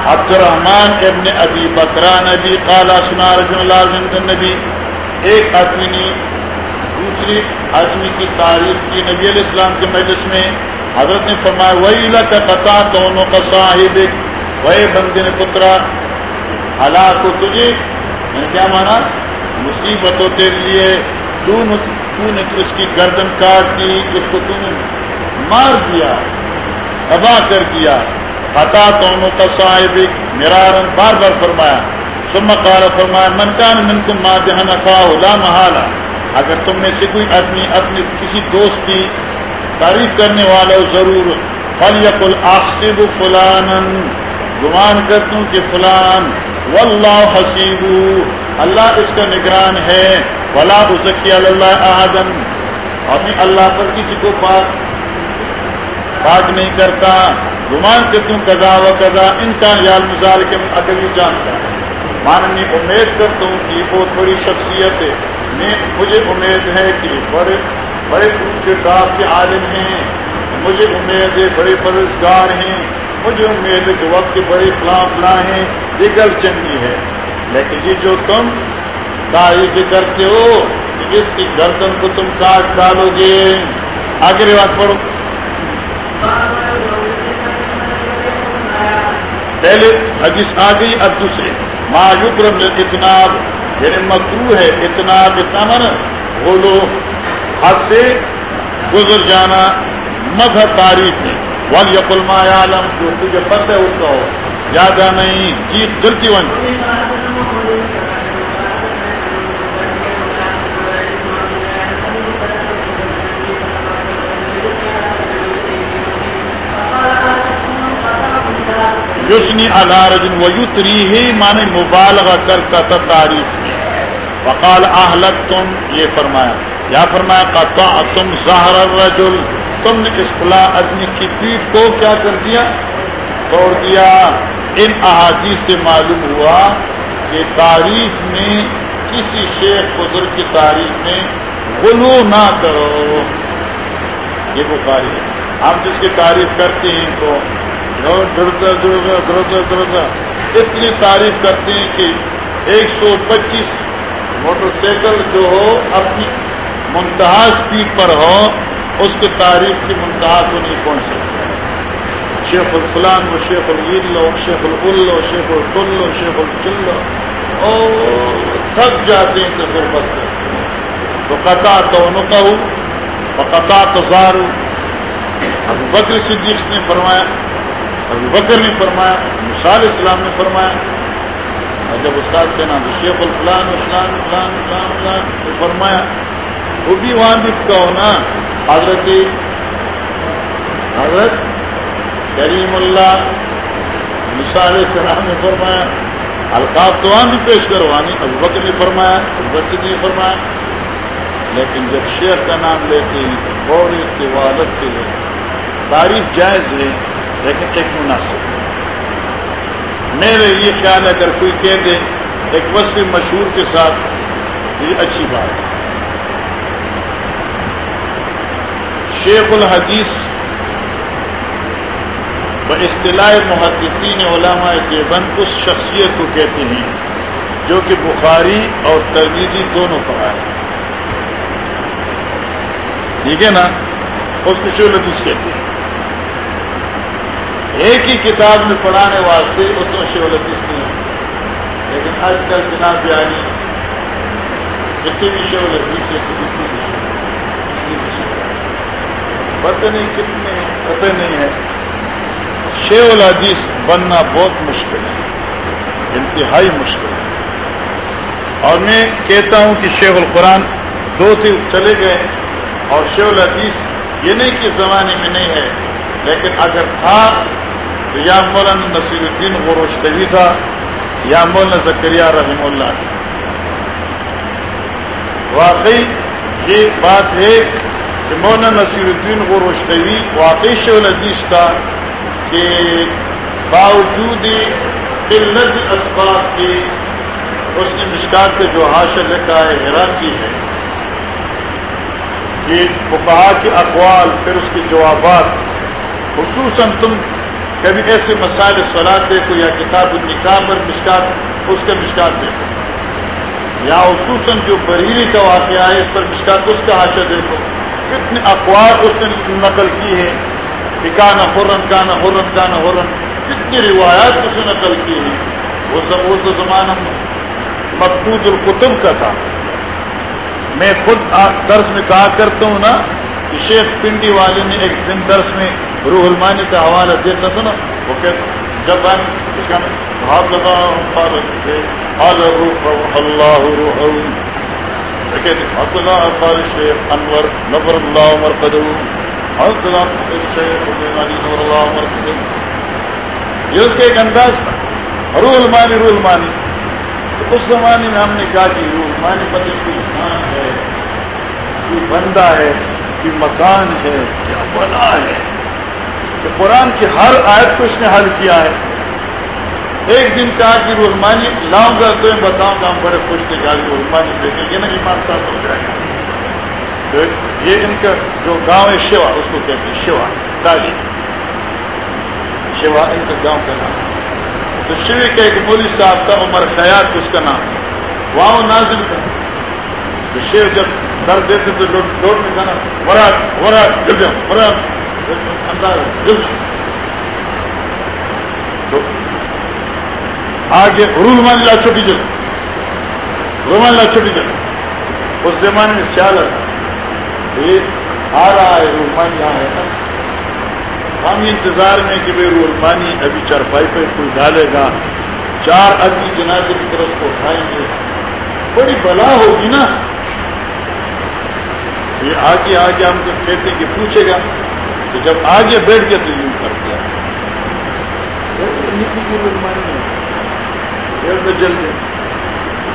عبد الرحمان ابن ابی بکرا نبی کالا سنا رجن نبی ایک آدمی نے دوسری آدمی کی تعریف کی۔ نبی علیہ السلام کے مجلس میں حضرت نے فرمایا وہی کا قطع دونوں کا صاحب وہی بندے نے پترا، ہلاک کو تجھے؟ میں کیا مانا؟ مصیبتوں کے لیے۔ تو نے اس کی گردن کاٹ دی، اس کو تو نے مار دیا، تباہ کر دیا۔ حتا دونوں کا صاحب مرارن بار بار فرمایا. سم قال فرمایا، من کان منکم ما دہن لا محالہ. اگر تم میں سے کوئی آدمی اپنے کسی دوست کی تعریف کرنے والا ضرور. فل یقل آخب فلان گمان کرتا ہوں کہ فلان واللہ حسیب اللہ اس کا نگران ہے. ولا ازکی اللہ احدن اور میں اللہ پر کسی کو پاک پاک نہیں کرتا. گمان کے تم قضا و قضا ان کا یاد مزال کے اگلی جانتا ہے مان میں امید کرتا ہوں کہ بہت بڑی شخصیت ہے۔ میں مجھے امید ہے کہ بڑے بڑے اونچے ڈاک کے عالم ہیں۔ مجھے امید ہے بڑے پرزگار ہیں۔ مجھے امید ہے کہ وقت کے بڑے فلاں فلاں ہیں۔ یہ گل چنگی ہے۔ لیکن یہ جو تم تعریف کرتے ہو کہ اس کی گردن کو تم کاٹ ڈالو گے۔ آگے بات پڑھو۔ پہلے حدیث آ گئی، اب دوسرے ما یکرم اتناب یعنی مکرو ہے اتناب اتنا بولو حد سے گزر جانا مذہب تعریف میں۔ ول یقل ما عالم جو تجھے پتہ ہے اس کا ہو۔ زیادہ نہیں جی غلطی ون یسنی الارجن ویتری ہی مانے مبالغہ کرتا تھا تعریف میں وقال اہلک تم یہ فرمایا. یا فرمایا قطع تم ظاہر الرجل. تم نے اس فلاں آدمی کی پیٹھ کو کیا کر دیا؟ توڑ دیا. ان احادیث سے معلوم ہوا کہ تعریف میں کسی شیخ بزرگ کی تعریف میں غلو نہ کرو. یہ بخاری ہم جس کی تعریف کرتے ہیں تو اتنی تعریف کرتے ہیں کہ ایک سو پچیس موٹر سائیکل جو ہو، اپنی منتہا اسپیڈ پر ہو، اس کی تعریف کی منتہا کو نہیں پہنچ سکتا۔ شیخ الفلان و شیخ الو شیخ الو شیخ القلو شیخ الچلو اور تھک جاتے ہیں تو پھر بس۔ کرتے ہیں تو قطع تو نقہ قطع تزار ابو بکر صدیق نے فرمایا ابو بکر نے فرمایا مثال اسلام نے فرمایا، اور جب استاد کے نام شیخ الفلان اسلام فلان فلان فلان نے فرمایا، وہ بھی وہاں بھی کہو نا؟ حضرت حضرت کریم اللہ مثال السلام نے فرمایا القاف تو وہاں بھی پیش کرو۔ وہاں ابو بکر نے فرمایا، ابو بکر نے فرمایا۔ لیکن جب شیخ کا نام لیتے ہیں، تو بڑی سے لے تعریف جائز ہے لیکن ایک مناسب میرے یہ خیال ہے، اگر کوئی کہہ دے ایک وصف مشہور کے ساتھ، یہ اچھی بات ہے۔ شیخ الحدیث وہ اصطلاح محدثین علماء دیوبند اس شخصیت کو کہتے ہیں جو کہ بخاری اور ترمیدی دونوں پڑھا ہے ٹھیک ہے نا؟ اس کو شیو لطیف کہتے ہیں۔ ایک ہی کتاب میں پڑھانے واسطے اس میں شیو لطیف نہیں ہے۔ لیکن آج کل جناب بیانی جتنے بھی شیو لطیف سے پتہ نہیں کتنے پتہ نہیں ہے۔ شیو الحدیث بننا بہت مشکل ہے، انتہائی مشکل ہے۔ اور میں کہتا ہوں کہ شیخ القرآن دو تھے چلے گئے اور شیخ الحدیث یہ نہیں کہ زمانے میں نہیں ہے، لیکن اگر تھا تو یا مولانا نصیر الدین غروش کبھی تھا، یا مولانا زکریہ رحم اللہ واقعی یہ بات ہے کہ مولانا نصیر الدین غروش کبھی واقعی شیخ الحدیث تھا کہ باوجود قلت اسباب کے اس نے مشکات کے جو حاصل لکھا ہے، حیران کی ہے کہ وہ کہا کہ اقوال، پھر اس کے جوابات، خصوصاً تم کبھی ایسے مسائل سوالات دیکھو یا کتاب النکاح پر مشکات، اس کے مشکات دیکھو۔ یا خصوصاً جو بریری کا واقعہ ہے، اس پر مشکات اس کا حاشہ دیکھو۔ کتنے اقوال اس نے نقل کی ہے کہ کانا حرن کانا حرن کانا حرن کتنی روایات اس نے نقل کی ہے وہ زمانہ مقبوض القتب کا تھا۔ میں خود درس میں کہا کرتا ہوں نا کہ شیخ پنڈی والے نے ایک دن درس میں روح المانی کا حوالہ دیتا تھا نا وہ کہتا جب ہاتھ لگا اللہ انور نبر اللہ عمر قدر یہ اس کا ایک انداز تھا۔ روح المانی روح المانی۔ تو اس زمانے میں ہم نے کہا کہ روحانی بدل کوئی انسان ہے کوئی بندہ ہے کوئی مکان ہے کیا بنا ہے۔ تو قرآن کی ہر آیت کو اس نے حل کیا ہے۔ ایک دن کہا کہ روحمانی لاؤں گا تو بتاؤں گا ہم بڑے خوش تھے کہ روحمانی دیکھیں گے نا ایمان ہو جائے گا تو یہ ان کا جو گاؤں ہے، شیوا، اس کو کہتے ہیں شیوا تاجی شیوا ان کا گاؤں کا نام۔ تو شیوی کا ایک مولی صاحب تھا، عمر خیات اس کا نام۔ وہاں وہ نازل تھا۔ تو شیو جب درد دیتے تو دوڑ میں تھا نا ورات ورات جل جاؤ انداز تو آگے رول مان لا چھوٹی جل رومان لا چھوٹی جل اس زمانے میں سیال آ رہا ہے رومان یہاں ہے۔ نا ہم انتظار میں کہ بھائی رولمانی ابھی چرپائی پہ کوئی ڈالے گا۔ چار آدمی جنازے کی طرف کو اٹھائیں گے۔ بڑی بلا ہوگی نا۔ یہ آگے آگے ہم جب کہتے ہیں کہ پوچھے گا تو جب آگے بیٹھ گیا تو یوں کر دیا۔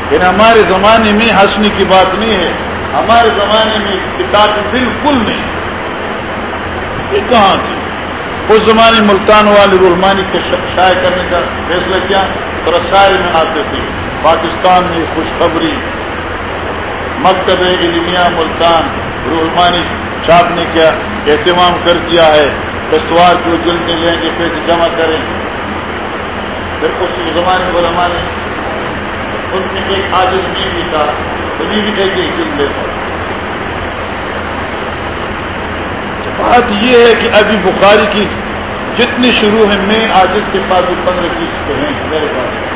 لیکن ہمارے زمانے میں ہنسنے کی بات نہیں ہے۔ ہمارے زمانے میں کتاب بالکل نہیں۔ یہ کہاں تھی؟ اس زمانے ملتان والے رحمانی کے شائع کرنے کا فیصلہ کیا؟ تو رسائل میں آتے تھے۔ پاکستان میں خوشخبری۔ مکتب علمیہ ملتان رحمانی چھاپنے کا اہتمام کر دیا ہے۔ دستوار کو جلد لیں گے پیسے جمع کریں۔ پھر اس زمانے علماء نے ان میں ایک عادل نہیں بھی تھا انہیں بھی ایک ایک جلد لیتا بات یہ ہے کہ ابھی بخاری کی جتنی شروع ہے، میں آج کے پاس بھی پندرہ چیز تو ہیں، میرے پاس۔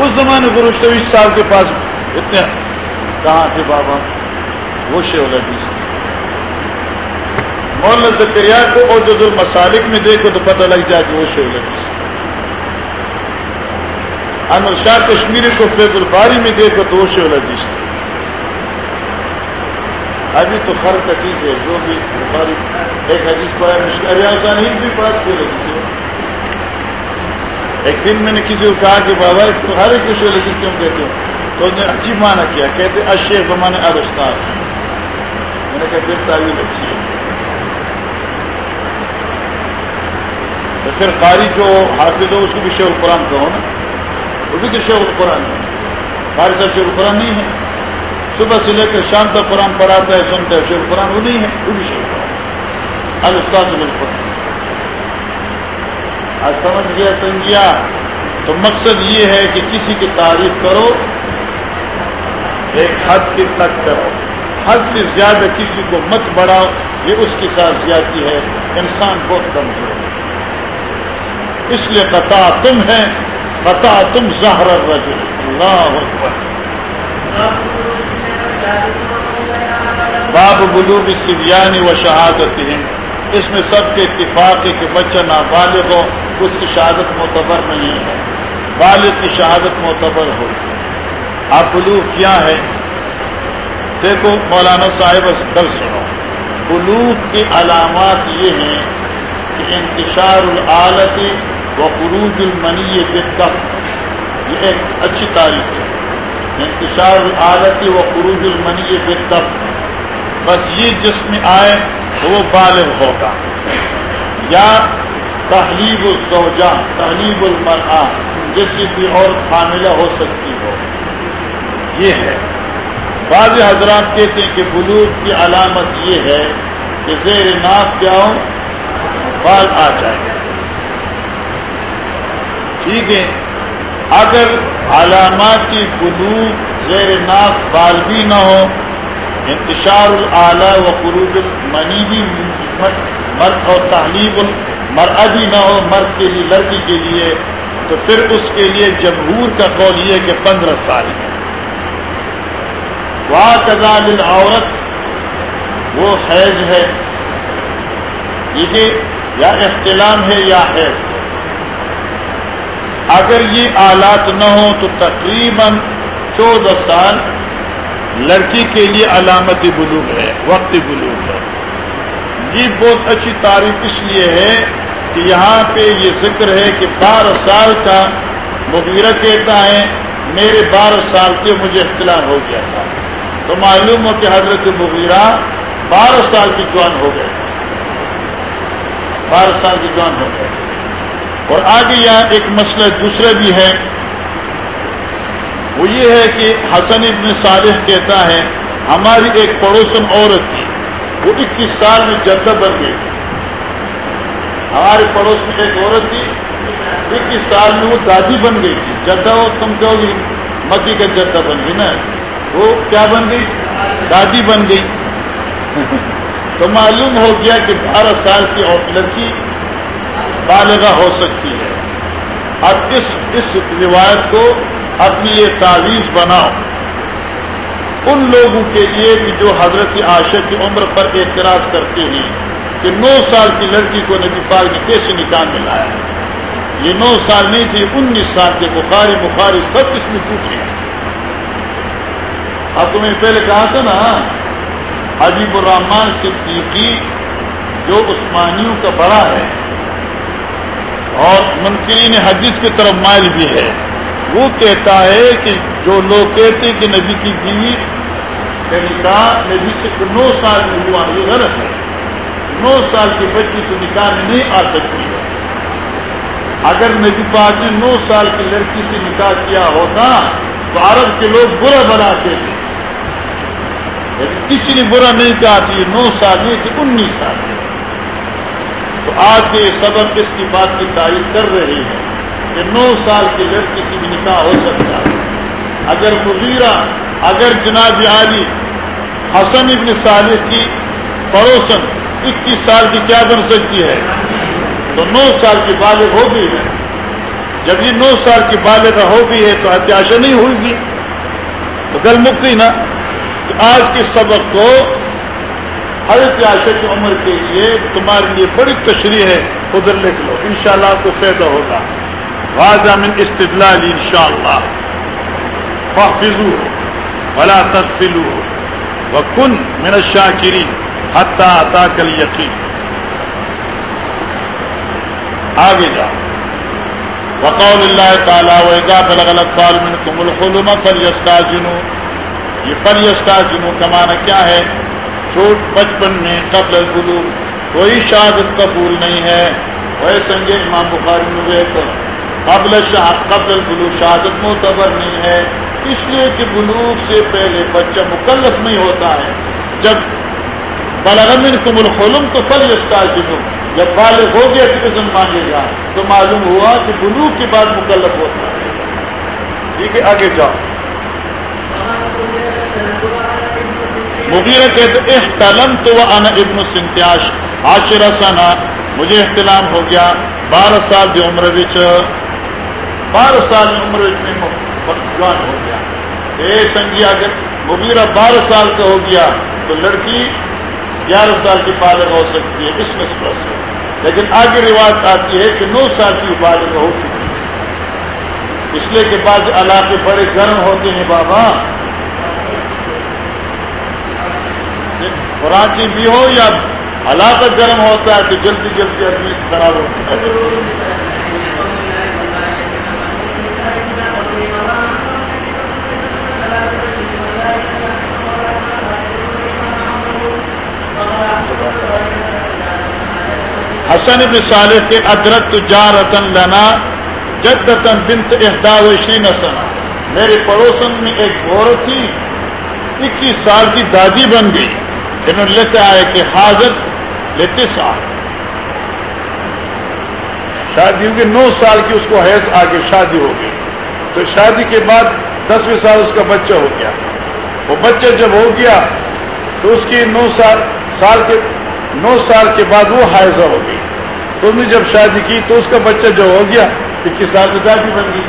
اس زمانے گرو شویش صاحب کے پاس اتنے کہاں تھے بابا؟ وہ شیو لگی مولانا زکریا کو اور جو المسالک میں دیکھو تو پتہ لگ جائے کہ وہ شیو لگی انور شاہ کشمیری کو فیض الباری میں دیکھو تو وہ شیو لگی ابھی تو فرق حدیث ہے، جو بھی ہماری ایک حدیث پڑھا ریاضان ہی بھی بات کی لگی ایک دن میں نے کسی کو کہا کہ بابا ہر ایک کچھ لگی کیوں کہتے ہو؟ تو انہوں نے عجیب مانا کیا، کہتے اشیخ بمانے اب میں نے کہا پھر تعویل اچھی ہے۔ تو پھر قاری جو حافظ ہو اس کو بھی شیخ القرآن کہو نا۔ وہ بھی تو شیخ القرآن ہے۔ قاری صاحب شیخ القرآن نہیں ہے۔ صبح سے لے کر شام تک قرآن پڑھاتا ہے، سنتا ہے، شیخ قرآن وہ نہیں ہے، وہ بھی شیخ قرآن الستاذ بالقرآن آج سمجھ گیا سمجھیا تو مقصد یہ ہے کہ کسی کی تعریف کرو، ایک حد تک کرو۔ حد سے زیادہ کسی کو مت بڑھاؤ، یہ اس کی ساتھ زیادتی ہے، انسان بہت کم ہے۔ اس لیے قطع تم ہے قطع تم زہر رجل اللہ اکبر۔ باب بلوغ سبیانی و شہادت اس میں سب کے اتفاق ہے کہ بچہ نابالغ ہو، اس کی شہادت معتبر نہیں ہے۔ والد کی شہادت معتبر ہو۔ اب بلوغ کیا ہے؟ دیکھو مولانا صاحب کل سنو۔ بلوغ کی علامات یہ ہیں کہ انتشار العالت و قروج المنی بکف یہ ایک اچھی تاریخ ہے۔ انتشار العالت و قروج المنی بکف بس یہ جس میں آئے تو وہ بالغ ہوگا۔ یا تحلیب الزوجہ تحلیب المرآ جیسی بھی اور حاملہ ہو سکتی ہو۔ یہ ہے۔ بعض حضرات کہتے ہیں کہ بلوغ کی علامت یہ ہے کہ زیر ناف کیا ہو بال آ جائے۔ ٹھیک ہے۔ اگر علامات کی بلوغ، زیر ناف بال بھی نہ ہو، انتشار العلیٰ و قروج المنی بھی مرد اور تحلیب المرا بھی نہ ہو، مرد کے لیے، لڑکی کے لیے، تو پھر اس کے لیے جمہور کا قول یہ کہ پندرہ سال۔ ہے وا عورت وہ حیض ہے۔ یہ یا اختلام ہے یا حیض۔ ہے اگر یہ آلات نہ ہو تو تقریباً چودہ سال لڑکی کے لیے علامت بلوغ ہے، وقت بلوغ ہے۔ یہ بہت اچھی تعریف اس لیے ہے کہ یہاں پہ یہ ذکر ہے کہ بارہ سال کا مغیرہ کہتا ہے، میرے بارہ سال کے مجھے اختلاف ہو گیا تھا۔ تو معلوم ہو کہ حضرت مغیرہ بارہ سال کی جوان ہو گئے۔ بارہ سال کی جوان ہو گئے۔ اور آگے یہاں ایک مسئلہ دوسرا بھی ہے۔ وہ یہ ہے کہ حسن ابن صالح کہتا ہے، ہماری ایک پڑوسن عورت تھی۔ وہ اکیس سال میں جدہ بن گئی۔ تھی ہمارے پڑوس میں ایک عورت تھی، اکیس سال میں وہ دادی بن گئی تھی۔ جدہ وہ تم کہو گی مکی کا جدہ بن گئی نا۔ وہ کیا بن گئی؟ دادی بن گئی۔ تو معلوم ہو گیا کہ بارہ سال کی اور لڑکی بالغ ہو سکتی ہے۔ اب اس اس روایت کو اپنی یہ تعویذ بناؤ۔ ان لوگوں کے لیے کہ جو حضرت عاشق کی عمر پر اعتراض کرتے ہیں کہ نو سال کی لڑکی کو نبی پاک نے کیسے نکال میں لایا؟ یہ نو سال نہیں تھی، انیس سال کے بخاری بخاری سب اس میں پوچھے۔ اب تمہیں پہلے کہا تھا نا عجیب الرحمان صدیقی جو عثمانیوں کا بڑا ہے، اور منکرین حدیث کی طرف مائل بھی ہے۔ وہ کہتا ہے کہ جو لوگ کہتے کہ نبی کی بیوی یعنی کا نکاح نبی سے نو سال میں ہوا، یہ غلط ہے۔ نو سال کی بچی تو نکاح میں نہیں آ سکتی ہے۔ اگر نبی پاک نے نو سال کی لڑکی سے نکاح کیا ہوتا، تو عرب کے لوگ برا بناتے تھے کسی نے برا نہیں کہا کہ یہ نو سال نہیں، کہ انیس سال۔ تو آج کے سبق اس کی بات کی تعریف کر رہے ہیں کہ نو سال کی لڑکی سے بھی نکاح ہو سکتا ہے۔ اگر مغیرہ، اگر جناب عالی حسن ابن صالح کی پڑوسن اکیس سال کی کیا بن سکتی ہے؟ تو نو سال کی بالغ ہو گئی ہے۔ جب یہ نو سال کی بالغ ہو گئی ہے تو ہتیاشا نہیں ہوئی۔ گی تو گل مکتی نا۔ آج کے سبق کو ہر اتیاشا کی عمر کے لیے تمہارے لیے بڑی تشریح ہے، ادھر لکھ لو۔ انشاءاللہ شاء آپ کو فائدہ ہوگا۔ واضح من استدلال ان شاء اللہ ولا تغفلوه وكن من الشاكرين حتى اتاك اليقين۔ آگے جا وقول اللہ تعالیٰ وَإِذَا بَلَغَ الْأَطْفَالُ مِنْكُمُ الْحُلُمَ فَلْيَسْتَاذِنُوا یہ پر فَلْيَسْتَاذِنُوا کا معنی کیا ہے؟ چھوٹ بچپن میں قبل البلوغ کوئی شہادت قبول نہیں ہے۔ وہ سنجے امام بخاری میں تو قبل قبل بلوغ شہادت معتبر نہیں ہے۔ اس لیے کہ بلوغ سے پہلے بچہ مکلف نہیں ہوتا ہے۔ جب بلغمن کو ملخلوم تو فل استاذ جب بالغ ہو گیا تو قسم مانگے گا۔ تو معلوم ہوا کہ بلوغ کے بعد مکلف ہوتا ہے۔ ٹھیک ہے، آگے جاؤ۔ مغیرہ کہتے احتلم تو وہ انا ابن سنتیاش، عاشرہ سنا مجھے احتلام ہو گیا، بارہ سال کی عمر بچ بارہ سال کی عمر میں جوان ہو گیا۔ اے سنگی اگر مغیرہ بارہ سال کا ہو گیا، تو لڑکی گیارہ سال کی بالغ ہو سکتی ہے، اس نسبت سے۔ لیکن آگے رواج آتی ہے کہ نو سال کی بالغ ہو چکی ہے۔ اس لیے کہ بعض علاقے بڑے گرم ہوتے ہیں، بابا۔ خوراکی بھی ہو یا علاقہ گرم ہوتا ہے تو جلدی جلدی آدمی خراب ہوتا ہے۔ حسن ابن صالح کے ادرت جارتن لنا جدتن بنت احدا و سنا میرے پڑوسن میں ایک عورت تھی، اکیس سال کی دادی بن گئی۔ انہوں نے لیتے آئے کہ حاضر لیتے شادی ہوگی، نو سال کی اس کو حیض آگے شادی ہو گئی۔ تو شادی کے بعد دسویں سال اس کا بچہ ہو گیا۔ وہ بچہ جب ہو گیا تو اس کی نو سال سال کے، نو سال کے بعد وہ حائضہ ہو گئی۔ تو نے جب شادی کی تو اس کا بچہ جو ہو گیا، اکیس سال کی دادی بن گئی۔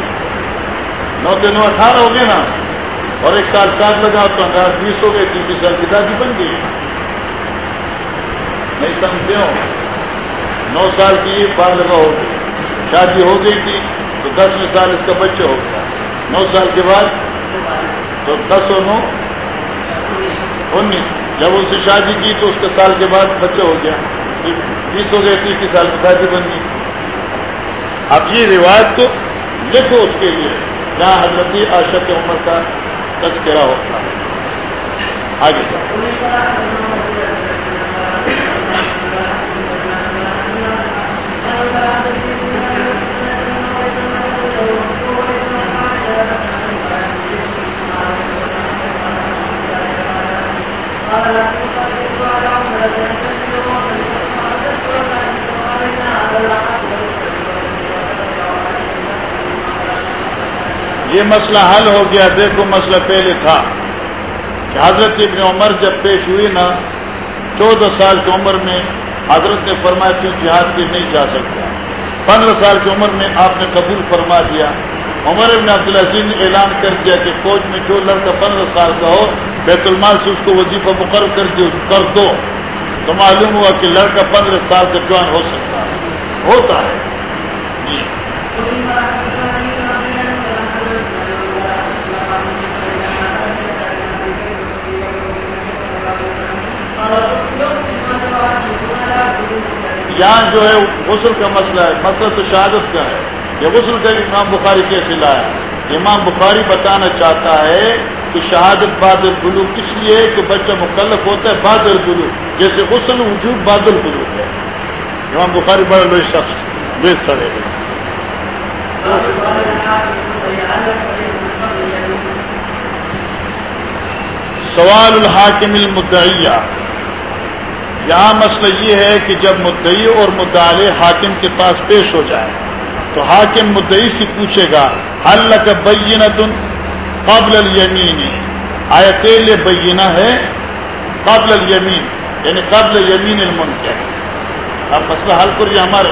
نو دنوں اٹھارہ ہو گئے نا۔ اور ایک سال ساتھ لگا تو اٹھارہ بیس ہو گئے تین بیس سال کی دادی بن گئی۔ نہیں سمجھتے ہو۔ نو سال کی بار لگا ہو گئی شادی ہو گئی تھی تو دسویں سال اس کا بچہ ہو گیا۔ نو سال کے بعد تو دس اور نو، انیس۔ جب اس سے شادی کی تو اس کے سال کے بعد بچہ ہو گیا۔ بیس ہو گئے تیس سال کی شادی بن گئی۔ اب یہ روایت تو لکھو اس کے لیے۔ جہاں حضرتی اشد عمر کا تذکرہ ہوتا ہے۔ آگے۔ یہ مسئلہ حل ہو گیا، دیکھو مسئلہ پہلے تھا کہ حضرت ابن عمر جب پیش ہوئی نا، چودہ سال کی عمر میں حضرت نے فرمایا کیوں جہاد کے نہیں جا سکتا پندرہ سال کی عمر میں آپ نے قبول فرما دیا عمر ابن عبدالعزیز نے اعلان کر دیا کہ فوج میں جو لڑکا پندرہ سال کا ہو، بیت المال سے اس کو وظیفہ مقرر کر دو۔ تو معلوم ہوا کہ لڑکا پندرہ سال کا جوان ہو سکتا ہے۔ ہوتا ہے۔ جی۔ یہاں جو ہے، غسل کا مسئلہ ہے۔ مسئلہ تو شہادت کا ہے۔ یہ غسل کا امام بخاری کیسے لایا؟ امام بخاری بتانا چاہتا ہے کہ شہادت بادل بلو کس لیے؟ کہ بچہ مکلف ہوتا ہے بادل بلو جیسے غسل وجود بادل بلو ہے۔ امام بخاری بڑا لوگ شخص بے سڑے گئے سوال الحاکم المدعیہ۔ یہاں مسئلہ یہ ہے کہ جب مدعی اور مدعلے حاکم کے پاس پیش ہو جائے، تو حاکم مدعی سے پوچھے گا حل کا بینہ تن قبل الیمین؟ آیا تیل بینہ ہے قبل الیمین۔ یعنی قبل یمین المنکر. اب مسئلہ حل کر یہ ہمارے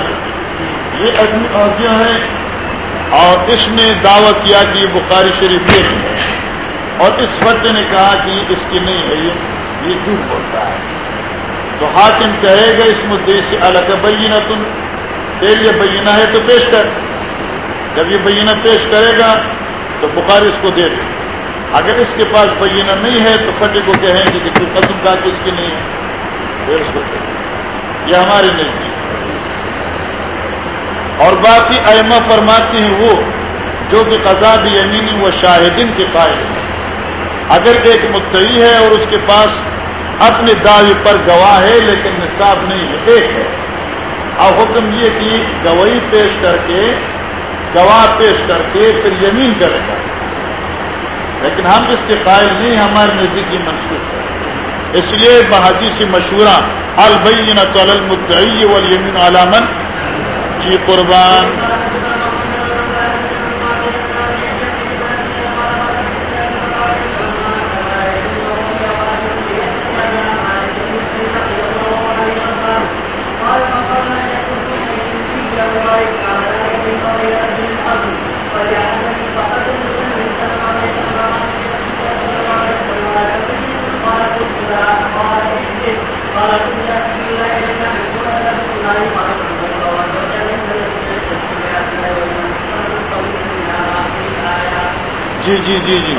یہ آدمی آ ہے اور اس نے دعویٰ کیا کہ یہ بخاری شریف یہ ہے. اور اس فتح نے کہا کہ اس کی نہیں ہے، یہ یہ جھوٹ بولتا ہے۔ تو حاکم کہے گا، اس مدعے سے الگ بینہ تم تیل یہ بینہ ہے تو پیش کر۔ جب یہ بینہ پیش کرے گا تو بخاری اس کو دے دے۔ اگر اس کے پاس بینہ نہیں ہے تو فتح کو کہیں گے کہ تو قسم کا کہ اس کی نہیں ہے۔ پھر اس یہ ہماری نہیں اور باقی ائمہ فرماتے ہیں وہ، جو کہ قضا بھی یمینی و شاہدین کے قائل ہے اگر ایک مدعی ہے اور اس کے پاس اپنے دعوے پر گواہ ہے، لیکن نصاب نہیں ہے ایک ہے۔ اب حکم یہ کہ گواہی پیش کر کے، گواہ پیش کر کے پھر یمین کرے گا۔ لیکن ہم اس کے قائل نہیں، ہمارے نزدیکی منسوخ ہے۔ اس لیے بحادی سے مشورہ البین المدعی والیمین علامن کی قربان جی جی جی جی۔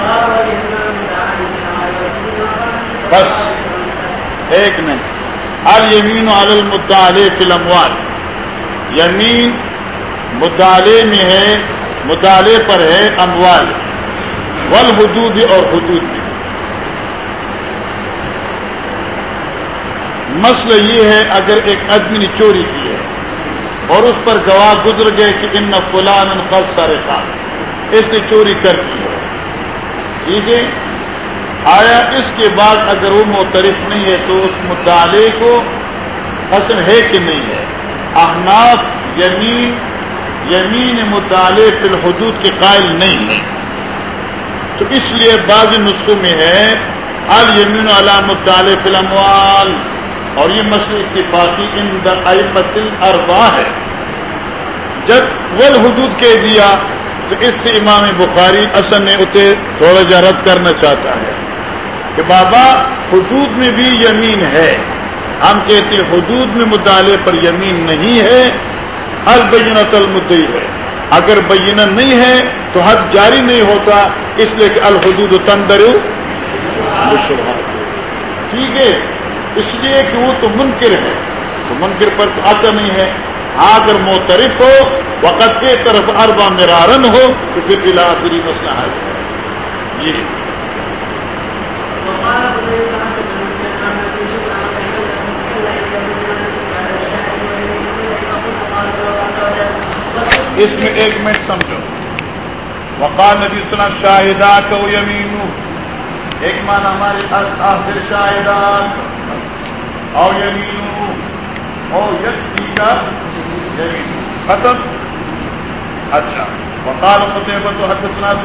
بس، ایک منٹ۔ المین علی المدعلے فی الاموال۔ یمین مدعلے میں ہے مدعلے پر ہے اموال۔ والحدود اور حدود میں۔ مسئلہ یہ ہے، اگر ایک آدمی نے چوری کی ہے اور اس پر گواہ گزر گئے کہ ان فلان قد سارے کام اس نے چوری کر دی۔ ٹھیک ہے آیا اس کے بعد اگر وہ معترف نہیں ہے تو اس مطالعے کو حسن ہے کہ نہیں ہے۔ احناف یمین یمین مطالعے فی الحدود کے قائل نہیں ہے تو اس لیے بعض نسخوں میں ہے المین علا مطالعے فی الاموال اور یہ مسئلہ اتفاقی ان دقائمت الاربع ہے۔ جب وہ حدود کہہ دیا تو اس سے امام بخاری اصل نے اسے تھوڑا جا رد کرنا چاہتا ہے کہ بابا حدود میں بھی یمین ہے۔ ہم کہتے ہیں حدود میں مطالعے پر یمین نہیں ہے البینت المدعی ہے۔ اگر بینہ نہیں ہے تو حد جاری نہیں ہوتا، اس لیے کہ الحدود تندر ٹھیک ہے۔ اس لیے کہ وہ تو منکر ہے۔ تو منکر پر تو آتا نہیں ہے۔ اگر موترف ہو وقت کے طرف اربا مرارن ہو تو پھر الآخری مسئلہ ہے جی۔ اس میں ایک منٹ سمجھو۔ وقال نبی صلی شاہدات و یمین ایک مان ہمارے آخر شاہدات اور یمین اور یقین کا ختم۔ اچھا۔ وقال قتيبة حدثنا